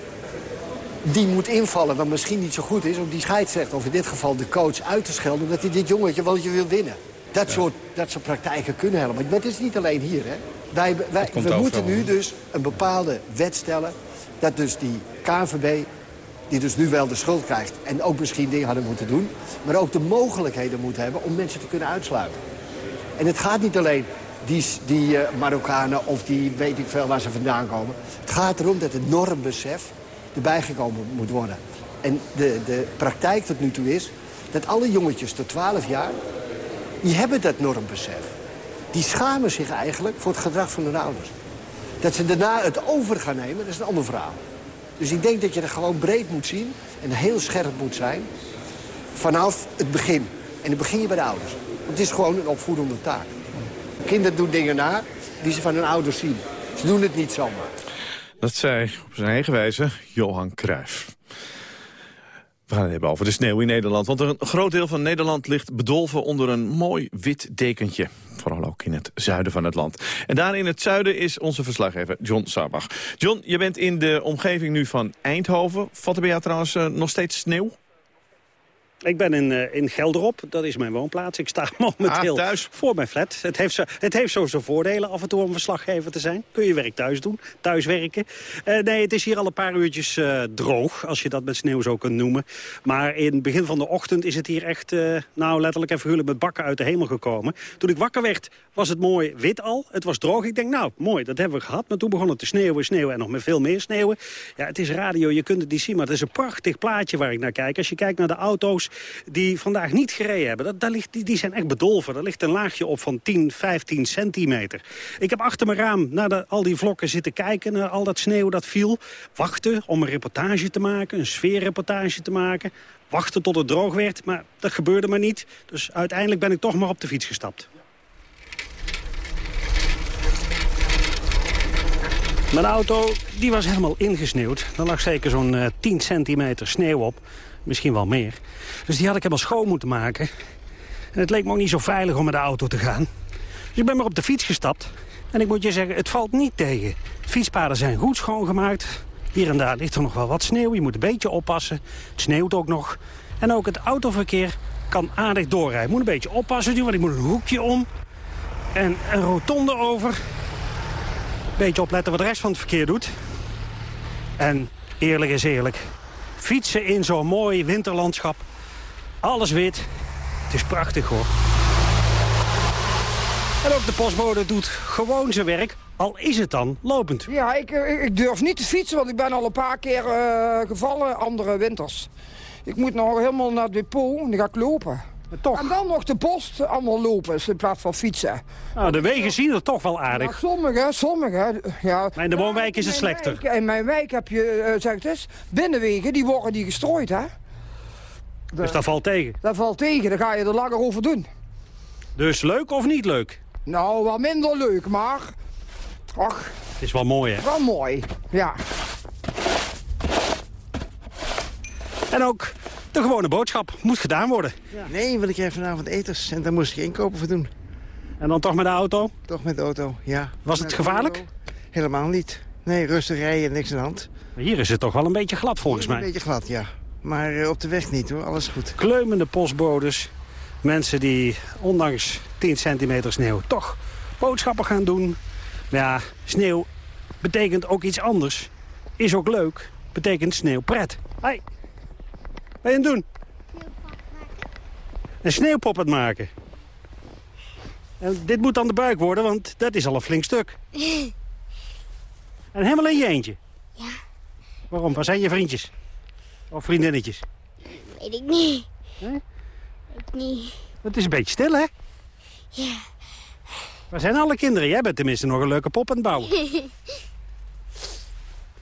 die moet invallen, wat misschien niet zo goed is... om die scheidsrechter, of in dit geval de coach, uit te schelden... omdat hij dit jongetje, want je wil winnen. Dat, soort, dat soort praktijken kunnen helemaal. Maar het is niet alleen hier, hè. Wij, wij we moeten nu dus een bepaalde wet stellen dat dus die KNVB, die dus nu wel de schuld krijgt... en ook misschien dingen hadden moeten doen... maar ook de mogelijkheden moet hebben om mensen te kunnen uitsluiten. En het gaat niet alleen die, die uh, Marokkanen of die weet ik veel waar ze vandaan komen. Het gaat erom dat het normbesef erbij gekomen moet worden. En de, de praktijk tot nu toe is dat alle jongetjes tot 12 jaar... die hebben dat normbesef. Die schamen zich eigenlijk voor het gedrag van hun ouders. Dat ze daarna het over gaan nemen, dat is een ander verhaal. Dus ik denk dat je er gewoon breed moet zien en heel scherp moet zijn vanaf het begin. En dan begin je bij de ouders. het is gewoon een opvoedende taak. Kinderen doen dingen na die ze van hun ouders zien. Ze doen het niet zomaar. Dat zei op zijn eigen wijze Johan Cruijff. We gaan het hebben over de sneeuw in Nederland. Want een groot deel van Nederland ligt bedolven onder een mooi wit dekentje. Vooral ook in het zuiden van het land. En daar in het zuiden is onze verslaggever John Sarbach. John, je bent in de omgeving nu van Eindhoven. Valt er bij jou trouwens uh, nog steeds sneeuw? Ik ben in, uh, in Gelderop, dat is mijn woonplaats. Ik sta momenteel ah, thuis. voor mijn flat. Het heeft, zo, het heeft zo zijn voordelen af en toe om verslaggever te zijn. Kun je werk thuis doen, thuis werken. Uh, nee, het is hier al een paar uurtjes uh, droog, als je dat met sneeuw zo kunt noemen. Maar in het begin van de ochtend is het hier echt, nou letterlijk en figuurlijk met bakken uit de hemel gekomen. Toen ik wakker werd, was het mooi wit al. Het was droog. Ik denk, nou, mooi, dat hebben we gehad. Maar toen begon het te sneeuwen, sneeuwen en nog met veel meer sneeuwen. Ja, het is radio, je kunt het niet zien, maar het is een prachtig plaatje waar ik naar kijk. Als je kijkt naar de auto's die vandaag niet gereden hebben. Dat, daar ligt, die, die zijn echt bedolven. Er ligt een laagje op van 10, 15 centimeter. Ik heb achter mijn raam naar de, al die vlokken zitten kijken... naar al dat sneeuw dat viel. Wachten om een reportage te maken, een sfeerreportage te maken. Wachten tot het droog werd, maar dat gebeurde maar niet. Dus uiteindelijk ben ik toch maar op de fiets gestapt. Mijn auto die was helemaal ingesneeuwd. Er lag zeker zo'n uh, 10 centimeter sneeuw op misschien wel meer. Dus die had ik helemaal schoon moeten maken. En het leek me ook niet zo veilig om met de auto te gaan. Dus ik ben maar op de fiets gestapt. En ik moet je zeggen, het valt niet tegen. Fietspaden zijn goed schoongemaakt. Hier en daar ligt er nog wel wat sneeuw. Je moet een beetje oppassen. Het sneeuwt ook nog. En ook het autoverkeer kan aardig doorrijden. Je moet een beetje oppassen want ik moet een hoekje om. En een rotonde over. Beetje opletten wat de rest van het verkeer doet. En eerlijk is eerlijk, Fietsen in zo'n mooi winterlandschap. Alles wit. Het is prachtig hoor. En ook de postbode doet gewoon zijn werk, al is het dan lopend. Ja, ik, ik durf niet te fietsen, want ik ben al een paar keer uh, gevallen andere winters. Ik moet nog helemaal naar het depot en dan ga ik lopen. Toch. En dan nog de post allemaal lopen in plaats van fietsen. Nou, de wegen zien er toch wel aardig. Ja, sommige, sommige. Ja. Maar in de woonwijk is het slechter. in mijn wijk heb je, uh, zeg het eens, binnenwegen, die worden die gestrooid, hè. dus dat valt tegen? Dat valt tegen, dan ga je er langer over doen. Dus leuk of niet leuk? Nou, wel minder leuk, maar... Ach. Het is wel mooi, hè? Wel mooi, ja. En ook De gewone boodschap moet gedaan worden. Nee, wil ik jij vanavond eters en daar moest ik inkopen voor doen. En dan toch met de auto? Toch met de auto, ja. Was het gevaarlijk? Helemaal niet. Nee, rustig rijden, niks aan de hand. Maar hier is het toch wel een beetje glad volgens mij. Een beetje glad, ja. Maar uh, op de weg niet hoor, alles goed. Kleumende postbodes. Mensen die ondanks 10 centimeter sneeuw toch boodschappen gaan doen. Maar ja, sneeuw betekent ook iets anders. Is ook leuk. Betekent sneeuwpret. Hoi. Wat je aan het doen? Een sneeuwpop het maken. En dit moet dan de buik worden, want dat is al een flink stuk. En helemaal in je eentje? Ja. Waarom? Waar zijn je vriendjes? Of vriendinnetjes? Weet ik niet. Weet ik niet. Het is een beetje stil, hè? Ja. Waar zijn alle kinderen? Jij bent tenminste nog een leuke pop aan het bouwen.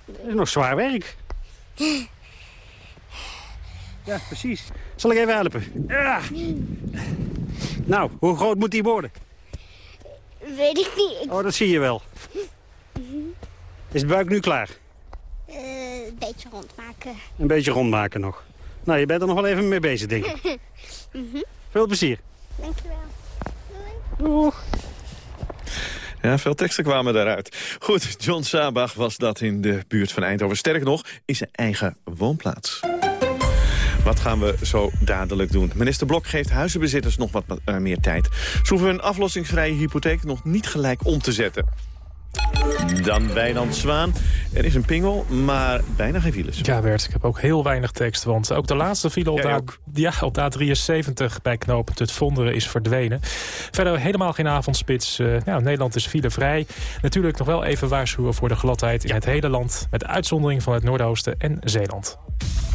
Dat is nog zwaar werk. Ja, precies. Zal ik even helpen? Ja. Nou, hoe groot moet die worden? Weet ik niet. Oh, dat zie je wel. Is de buik nu klaar? Uh, een beetje rondmaken. Een beetje rondmaken nog. Nou, je bent er nog wel even mee bezig, denk ik. mm -hmm. Veel plezier. Dankjewel. Doei. Doeg. Ja, veel teksten kwamen daaruit. Goed, John Sabach was dat in de buurt van Eindhoven. Sterk nog, in zijn eigen woonplaats. Wat gaan we zo dadelijk doen? Minister Blok geeft huizenbezitters nog wat uh, meer tijd. Ze hoeven hun aflossingsvrije hypotheek nog niet gelijk om te zetten. Dan Wijnand Zwaan. Er is een pingel, maar bijna geen files. Ja, Bert, ik heb ook heel weinig tekst. Want ook de laatste file op, de, ja, op de A73 bij knooppunt het Vonderen is verdwenen. Verder helemaal geen avondspits. Uh, ja, Nederland is filevrij. Natuurlijk nog wel even waarschuwen voor de gladheid in het hele land. Met uitzondering van het Noordoosten en Zeeland.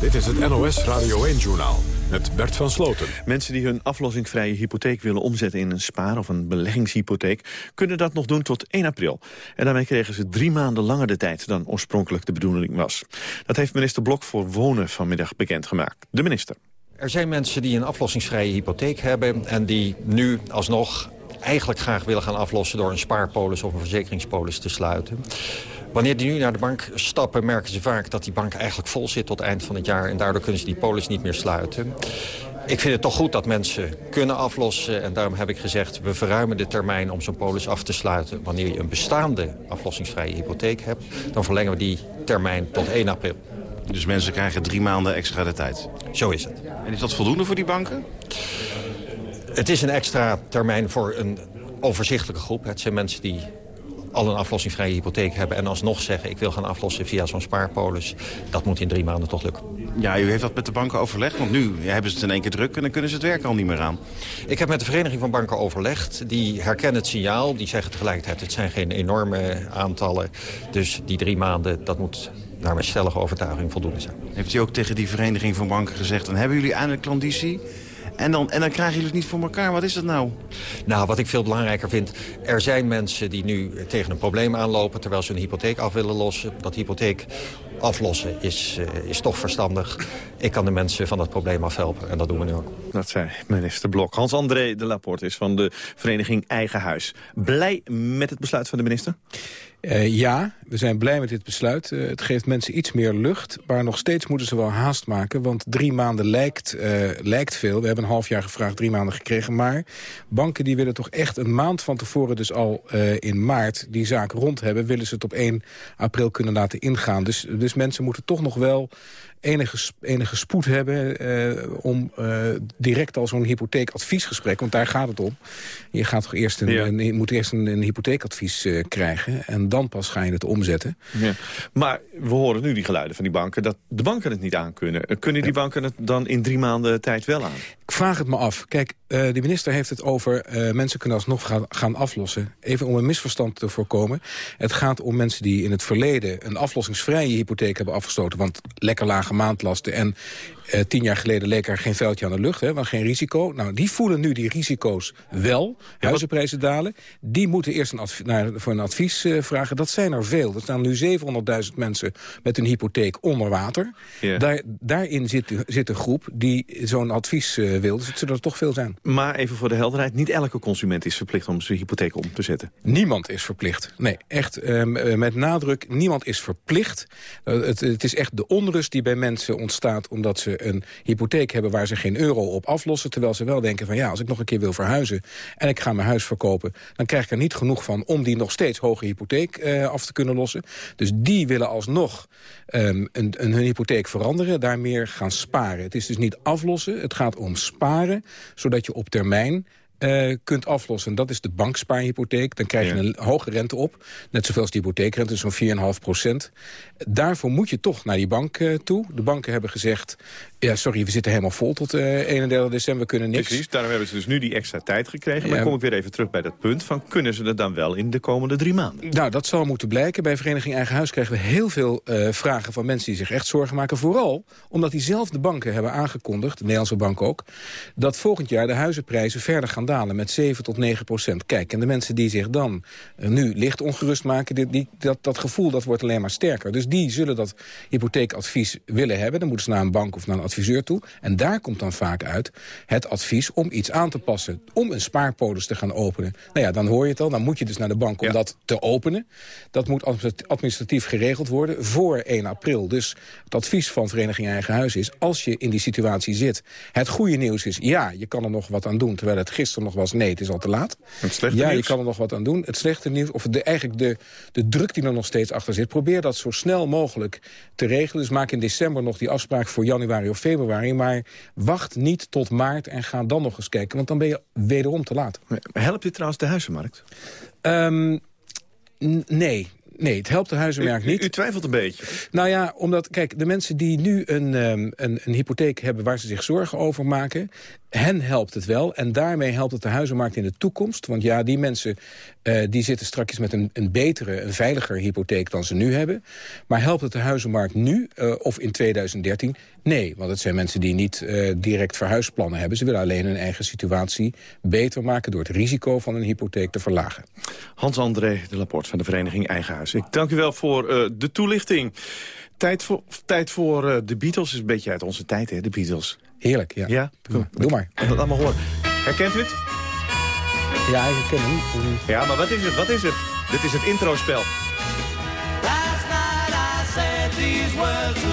Dit is het NOS Radio 1-journaal met Bert van Sloten. Mensen die hun aflossingsvrije hypotheek willen omzetten in een spaar- of een beleggingshypotheek... kunnen dat nog doen tot 1 april. En daarmee kregen ze drie maanden langer de tijd dan oorspronkelijk de bedoeling was. Dat heeft minister Blok voor Wonen vanmiddag bekendgemaakt. De minister. Er zijn mensen die een aflossingsvrije hypotheek hebben... en die nu alsnog eigenlijk graag willen gaan aflossen... door een spaarpolis of een verzekeringspolis te sluiten. Wanneer die nu naar de bank stappen, merken ze vaak dat die bank eigenlijk vol zit tot eind van het jaar. En daardoor kunnen ze die polis niet meer sluiten. Ik vind het toch goed dat mensen kunnen aflossen. En daarom heb ik gezegd, we verruimen de termijn om zo'n polis af te sluiten. Wanneer je een bestaande aflossingsvrije hypotheek hebt, dan verlengen we die termijn tot 1 april. Dus mensen krijgen drie maanden extra de tijd? Zo is het. En is dat voldoende voor die banken? Het is een extra termijn voor een overzichtelijke groep. Het zijn mensen die al een aflossingsvrije hypotheek hebben... en alsnog zeggen ik wil gaan aflossen via zo'n spaarpolis. Dat moet in drie maanden toch lukken. Ja, u heeft dat met de banken overlegd, want nu hebben ze het in één keer druk... en dan kunnen ze het werk al niet meer aan. Ik heb met de Vereniging van Banken overlegd. Die herkennen het signaal, die zeggen tegelijkertijd... het zijn geen enorme aantallen, dus die drie maanden... dat moet naar mijn stellige overtuiging voldoende zijn. Heeft u ook tegen die Vereniging van Banken gezegd... dan hebben jullie eindelijk klanditie... En dan, en dan krijgen jullie het niet voor elkaar. Wat is dat nou? Nou, wat ik veel belangrijker vind... er zijn mensen die nu tegen een probleem aanlopen... terwijl ze een hypotheek af willen lossen. Dat hypotheek aflossen is, uh, is toch verstandig. Ik kan de mensen van dat probleem afhelpen en dat doen we nu ook. Dat zei minister Blok. Hans-André de Laporte is van de vereniging Eigen Huis. Blij met het besluit van de minister? Uh, ja, we zijn blij met dit besluit. Uh, het geeft mensen iets meer lucht, maar nog steeds moeten ze wel haast maken. Want drie maanden lijkt, uh, lijkt veel. We hebben een half jaar gevraagd, drie maanden gekregen. Maar banken die willen toch echt een maand van tevoren, dus al in maart, die zaak rond hebben. Willen ze het op 1 april kunnen laten ingaan. Dus, dus mensen moeten toch nog wel enige, enige spoed hebben om direct al zo'n hypotheekadviesgesprek, want daar gaat het om. Je, gaat toch eerst een, ja. een, je moet eerst een, een hypotheekadvies krijgen en dan pas ga je het omzetten. Ja. Maar we horen nu die geluiden van die banken dat de banken het niet aan kunnen. Kunnen die banken het dan in drie maanden tijd wel aan? Ik vraag het me af. Kijk, de minister heeft het over mensen kunnen alsnog gaan, gaan aflossen. Even om een misverstand te voorkomen. Het gaat om mensen die in het verleden een aflossingsvrije hypotheek hebben afgestoten, want lekker lage maandlasten. En uh, tien jaar geleden leek er geen veldje aan de lucht, hè, want geen risico. Nou, die voelen nu die risico's wel. Huizenprijzen dalen. Die moeten eerst een naar, voor een advies uh, vragen. Dat zijn er veel. Er staan nu 700.000 mensen met een hypotheek onder water. Yeah. Daar, daarin zit, zit een groep die zo'n advies uh, wil. Dus het zullen er toch veel zijn. Maar even voor de helderheid, niet elke consument is verplicht om zijn hypotheek om te zetten. Niemand is verplicht. Nee, echt met nadruk, niemand is verplicht. Het, het is echt de onrust die bij mensen ontstaat omdat ze mensen een hypotheek hebben waar ze geen euro op aflossen. Terwijl ze wel denken van ja, als ik nog een keer wil verhuizen en ik ga mijn huis verkopen, dan krijg ik er niet genoeg van om die nog steeds hoge hypotheek uh, af te kunnen lossen. Dus die willen alsnog um, een, een, hun hypotheek veranderen, daar meer gaan sparen. Het is dus niet aflossen, het gaat om sparen, zodat je op termijn uh, kunt aflossen. Dat is de bankspaarhypotheek. Dan krijg je een hoge rente op. Net zoveel als de hypotheekrente, zo'n 4,5 procent. Daarvoor moet je toch naar die bank uh, toe. De banken hebben gezegd... Ja, sorry, we zitten helemaal vol tot uh, 31 december, we kunnen niks. Precies, daarom hebben ze dus nu die extra tijd gekregen. Maar ja. kom ik weer even terug bij dat punt van... kunnen ze dat dan wel in de komende drie maanden? Nou, dat zal moeten blijken. Bij Vereniging Eigen Huis krijgen we heel veel uh, vragen van mensen... die zich echt zorgen maken. Vooral omdat diezelfde banken hebben aangekondigd, de Nederlandse bank ook... dat volgend jaar de huizenprijzen verder gaan dalen met 7 tot 9 procent. Kijk, en de mensen die zich dan uh, nu licht ongerust maken... Die, die, dat, dat gevoel dat wordt alleen maar sterker. Dus die zullen dat hypotheekadvies willen hebben. Dan moeten ze naar een bank of naar een adviseur toe. En daar komt dan vaak uit het advies om iets aan te passen. Om een spaarpolis te gaan openen. Nou ja, dan hoor je het al. Dan moet je dus naar de bank om ja. dat te openen. Dat moet administratief geregeld worden voor 1 april. Dus het advies van Vereniging Eigen Huis is... als je in die situatie zit... het goede nieuws is, ja, je kan er nog wat aan doen... terwijl het gisteren nog was, nee, het is al te laat. Het slechte ja, nieuws? je kan er nog wat aan doen. Het slechte nieuws, of de, eigenlijk de, de druk die er nog steeds achter zit... probeer dat zo snel mogelijk te regelen. Dus maak in december nog die afspraak voor januari of februari. Maar wacht niet tot maart en ga dan nog eens kijken. Want dan ben je wederom te laat. Helpt dit trouwens de huizenmarkt? Um, nee, Nee, het helpt de huizenmarkt niet. U, u, twijfelt een beetje. Nou ja, omdat, kijk, de mensen die nu een, um, een, een hypotheek hebben... waar ze zich zorgen over maken, hen helpt het wel. En daarmee helpt het de huizenmarkt in de toekomst. Want ja, die mensen uh, die zitten straks met een, een betere, een veiliger hypotheek dan ze nu hebben. Maar helpt het de huizenmarkt nu uh, of in 2013? Nee, want het zijn mensen die niet uh, direct verhuisplannen hebben. Ze willen alleen hun eigen situatie beter maken... door het risico van een hypotheek te verlagen. Hans-André de Laporte van de Vereniging Eigen Huis. Ik dank u wel voor de toelichting. Tijd voor, tijd voor de Beatles is een beetje uit onze tijd, hè, de Beatles. Heerlijk, ja. Ja? Doe, Doe maar. Laat maar horen. Herkent u het? Ja, ik ken hem. Ja, maar wat is het? Wat is het? Dit is het introspel. Last night I said these words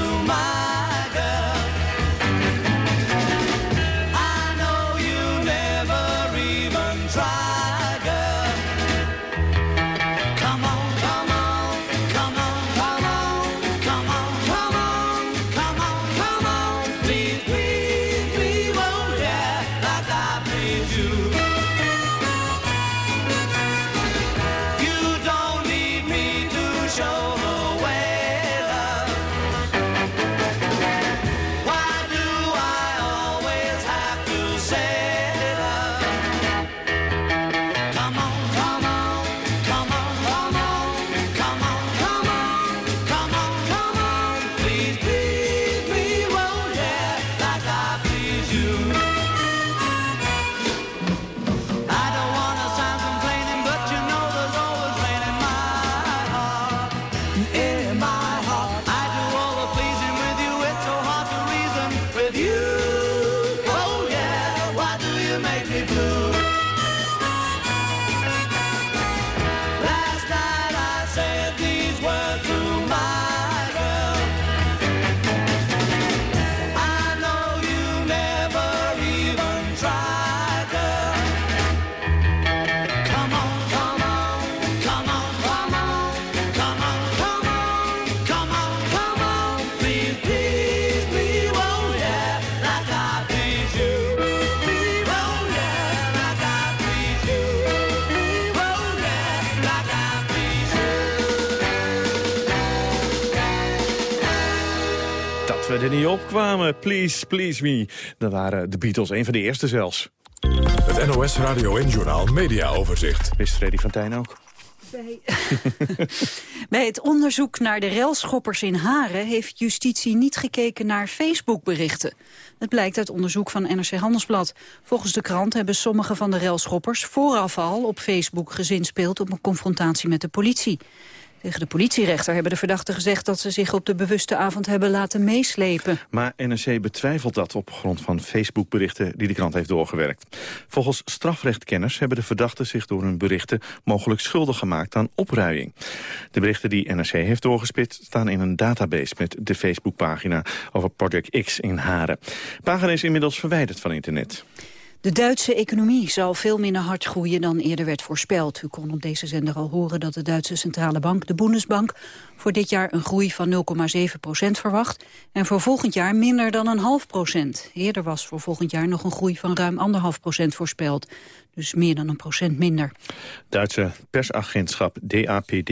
we er niet op kwamen. Please, please me. Dat waren de Beatles, een van de eerste zelfs. Het NOS Radio en Journal Media Overzicht. Wist Freddy van Tijn ook? Bij, Bij het onderzoek naar de relschoppers in Haren... heeft justitie niet gekeken naar Facebook-berichten. Dat blijkt uit onderzoek van NRC Handelsblad. Volgens de krant hebben sommige van de relschoppers vooraf al op Facebook gezinspeeld... op een confrontatie met de politie. Tegen de politierechter hebben de verdachten gezegd dat ze zich op de bewuste avond hebben laten meeslepen. Maar NRC betwijfelt dat op grond van Facebook-berichten die de krant heeft doorgewerkt. Volgens strafrechtkenners hebben de verdachten zich door hun berichten mogelijk schuldig gemaakt aan opruiing. De berichten die NRC heeft doorgespit staan in een database met de Facebookpagina over Project X in Haren. De pagina is inmiddels verwijderd van internet. De Duitse economie zal veel minder hard groeien dan eerder werd voorspeld. U kon op deze zender al horen dat de Duitse centrale bank, de Bundesbank, voor dit jaar een groei van 0,7 procent verwacht en voor volgend jaar minder dan een half procent. Eerder was voor volgend jaar nog een groei van ruim anderhalf procent voorspeld, dus meer dan een procent minder. Duitse persagentschap DAPD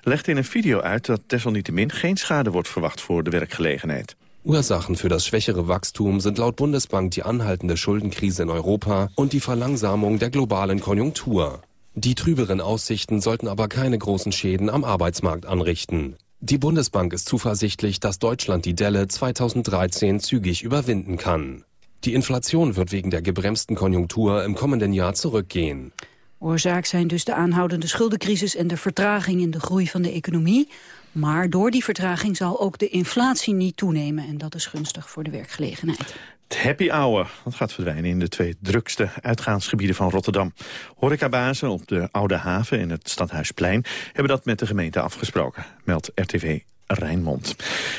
legt in een video uit dat desalniettemin geen schade wordt verwacht voor de werkgelegenheid. Ursachen für das schwächere Wachstum sind laut Bundesbank die anhaltende Schuldenkrise in Europa und die Verlangsamung der globalen Konjunktur. Die trüberen Aussichten sollten aber keine großen Schäden am Arbeitsmarkt anrichten. Die Bundesbank ist zuversichtlich, dass Deutschland die Delle 2013 zügig überwinden kann. Die Inflation wird wegen der gebremsten Konjunktur im kommenden Jahr zurückgehen. Oorzaak zijn dus de aanhoudende schuldencrisis en de vertraging in de groei van de economie. Maar door die vertraging zal ook de inflatie niet toenemen. En dat is gunstig voor de werkgelegenheid. Het happy hour dat gaat verdwijnen in de twee drukste uitgaansgebieden van Rotterdam. Horecabazen op de Oude Haven en het Stadhuisplein hebben dat met de gemeente afgesproken, meldt RTV Rijnmond.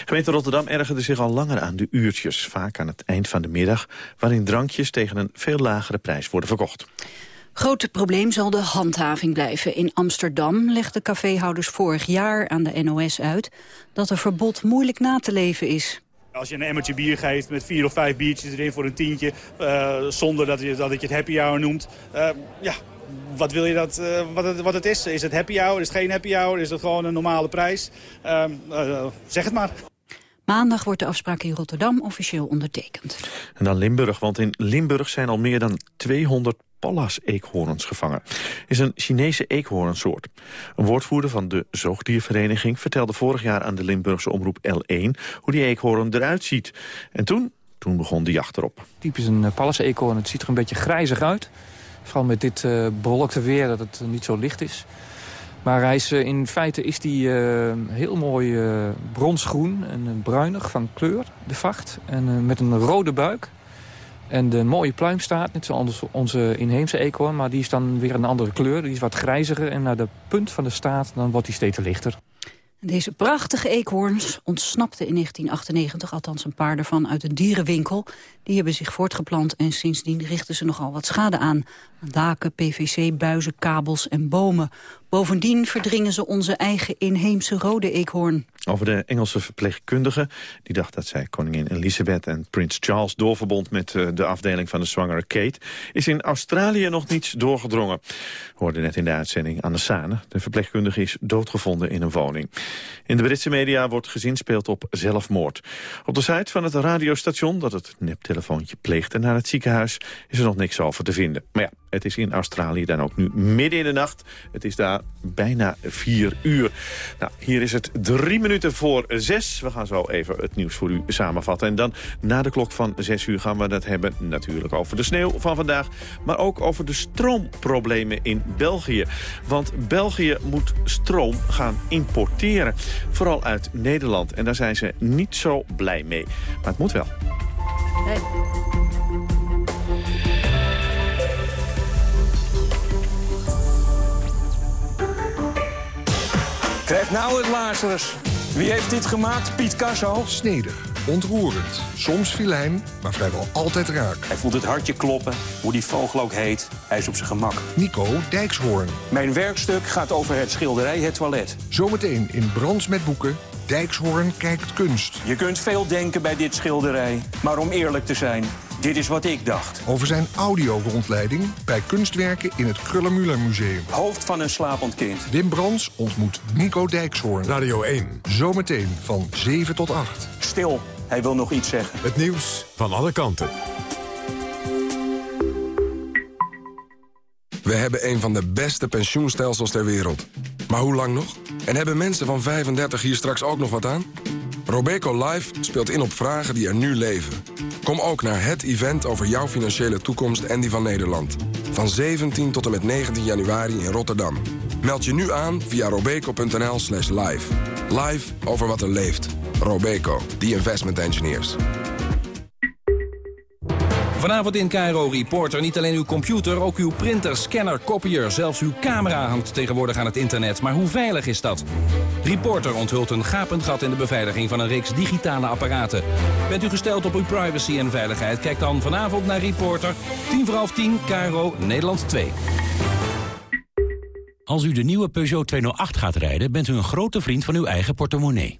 Gemeente Rotterdam ergerde zich al langer aan de uurtjes, vaak aan het eind van de middag, waarin drankjes tegen een veel lagere prijs worden verkocht. Groot probleem zal de handhaving blijven. In Amsterdam legden caféhouders vorig jaar aan de NOS uit... dat een verbod moeilijk na te leven is. Als je een emmertje bier geeft met vier of vijf biertjes erin voor een tientje... Uh, zonder dat je, dat je het happy hour noemt... Uh, ja, wat wil je dat, uh, wat, het, wat het is? Is het happy hour? Is het geen happy hour? Is het gewoon een normale prijs? zeg het maar. Maandag wordt de afspraak in Rotterdam officieel ondertekend. En dan Limburg, want in Limburg zijn al meer dan 200 Pallas-eekhoorns gevangen. is een Chinese eekhoornsoort. Een woordvoerder van de Zoogdiervereniging vertelde vorig jaar aan de Limburgse omroep L1 hoe die eekhoorn eruit ziet. En toen, toen begon de jacht erop. Typisch een Pallas-eekhoorn. Het ziet er een beetje grijzig uit. Vooral met dit uh, bewolkte weer dat het niet zo licht is. Maar is, in feite is hij uh, heel mooi uh, bronsgroen en bruinig van kleur, de vacht. En met een rode buik. En de mooie pluimstaart, net zoals onze inheemse eekhoorn... maar die is dan weer een andere kleur. Die is wat grijziger en naar de punt van de staart dan wordt die steeds lichter. Deze prachtige eekhoorns ontsnapten in 1998, althans een paar daarvan, uit een dierenwinkel. Die hebben zich voortgeplant en sindsdien richten ze nogal wat schade. Aan daken, PVC, buizen, kabels en bomen. Bovendien verdringen ze onze eigen inheemse rode eekhoorn. Over de Engelse verpleegkundige. Die dacht dat zij koningin Elizabeth en prins Charles doorverbond met uh, de afdeling van de zwangere Kate. Is in Australië nog niets doorgedrongen. Hoorde net in de uitzending aan de Sane. De verpleegkundige is doodgevonden in een woning. In de Britse media wordt gezinspeeld op zelfmoord. Op de site van het radiostation dat het neptelefoontje pleegde naar het ziekenhuis is er nog niks over te vinden. Maar ja, het is in Australië dan ook nu midden in de nacht. Het is daar bijna vier uur. Nou, hier is het drie minuten voor zes. We gaan zo even het nieuws voor u samenvatten. En dan na de klok van zes uur gaan we het hebben natuurlijk over de sneeuw van vandaag. Maar ook over de stroomproblemen in België. Want België moet stroom gaan importeren. Vooral uit Nederland. En daar zijn ze niet zo blij mee. Maar het moet wel. Krijg nou het Lazarus. Wie heeft dit gemaakt? Piet Casso? Snedig, ontroerend, soms filijn, maar vrijwel altijd raak. Hij voelt het hartje kloppen, hoe die vogel ook heet. Hij is op zijn gemak. Nico Dijkshoorn. Mijn werkstuk gaat over het schilderij Het Toilet. Zometeen in Brands met Boeken, Dijkshoorn kijkt kunst. Je kunt veel denken bij dit schilderij, maar om eerlijk te zijn... Dit is wat ik dacht. Over zijn audio-rondleiding bij kunstwerken in het Krullermuller Museum. Hoofd van een slapend kind. Wim Brands ontmoet Nico Dijkshoorn. Radio 1. Zometeen van 7 tot 8. Stil, hij wil nog iets zeggen. Het nieuws van alle kanten. We hebben een van de beste pensioenstelsels ter wereld. Maar hoe lang nog? En hebben mensen van 35 hier straks ook nog wat aan? Robeco Live speelt in op vragen die er nu leven. Kom ook naar het event over jouw financiële toekomst en die van Nederland. Van 17 tot en met 19 januari in Rotterdam. Meld je nu aan via robeco.nl slash live. Live over wat er leeft. Robeco, the investment engineers. Vanavond in Cairo Reporter niet alleen uw computer, ook uw printer, scanner, kopier, zelfs uw camera hangt tegenwoordig aan het internet. Maar hoe veilig is dat? Reporter onthult een gapend gat in de beveiliging van een reeks digitale apparaten. Bent u gesteld op uw privacy en veiligheid? Kijk dan vanavond naar Reporter. 10 voor half 10, Cairo, Nederland 2. Als u de nieuwe Peugeot 208 gaat rijden, bent u een grote vriend van uw eigen portemonnee.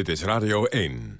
Dit is Radio 1.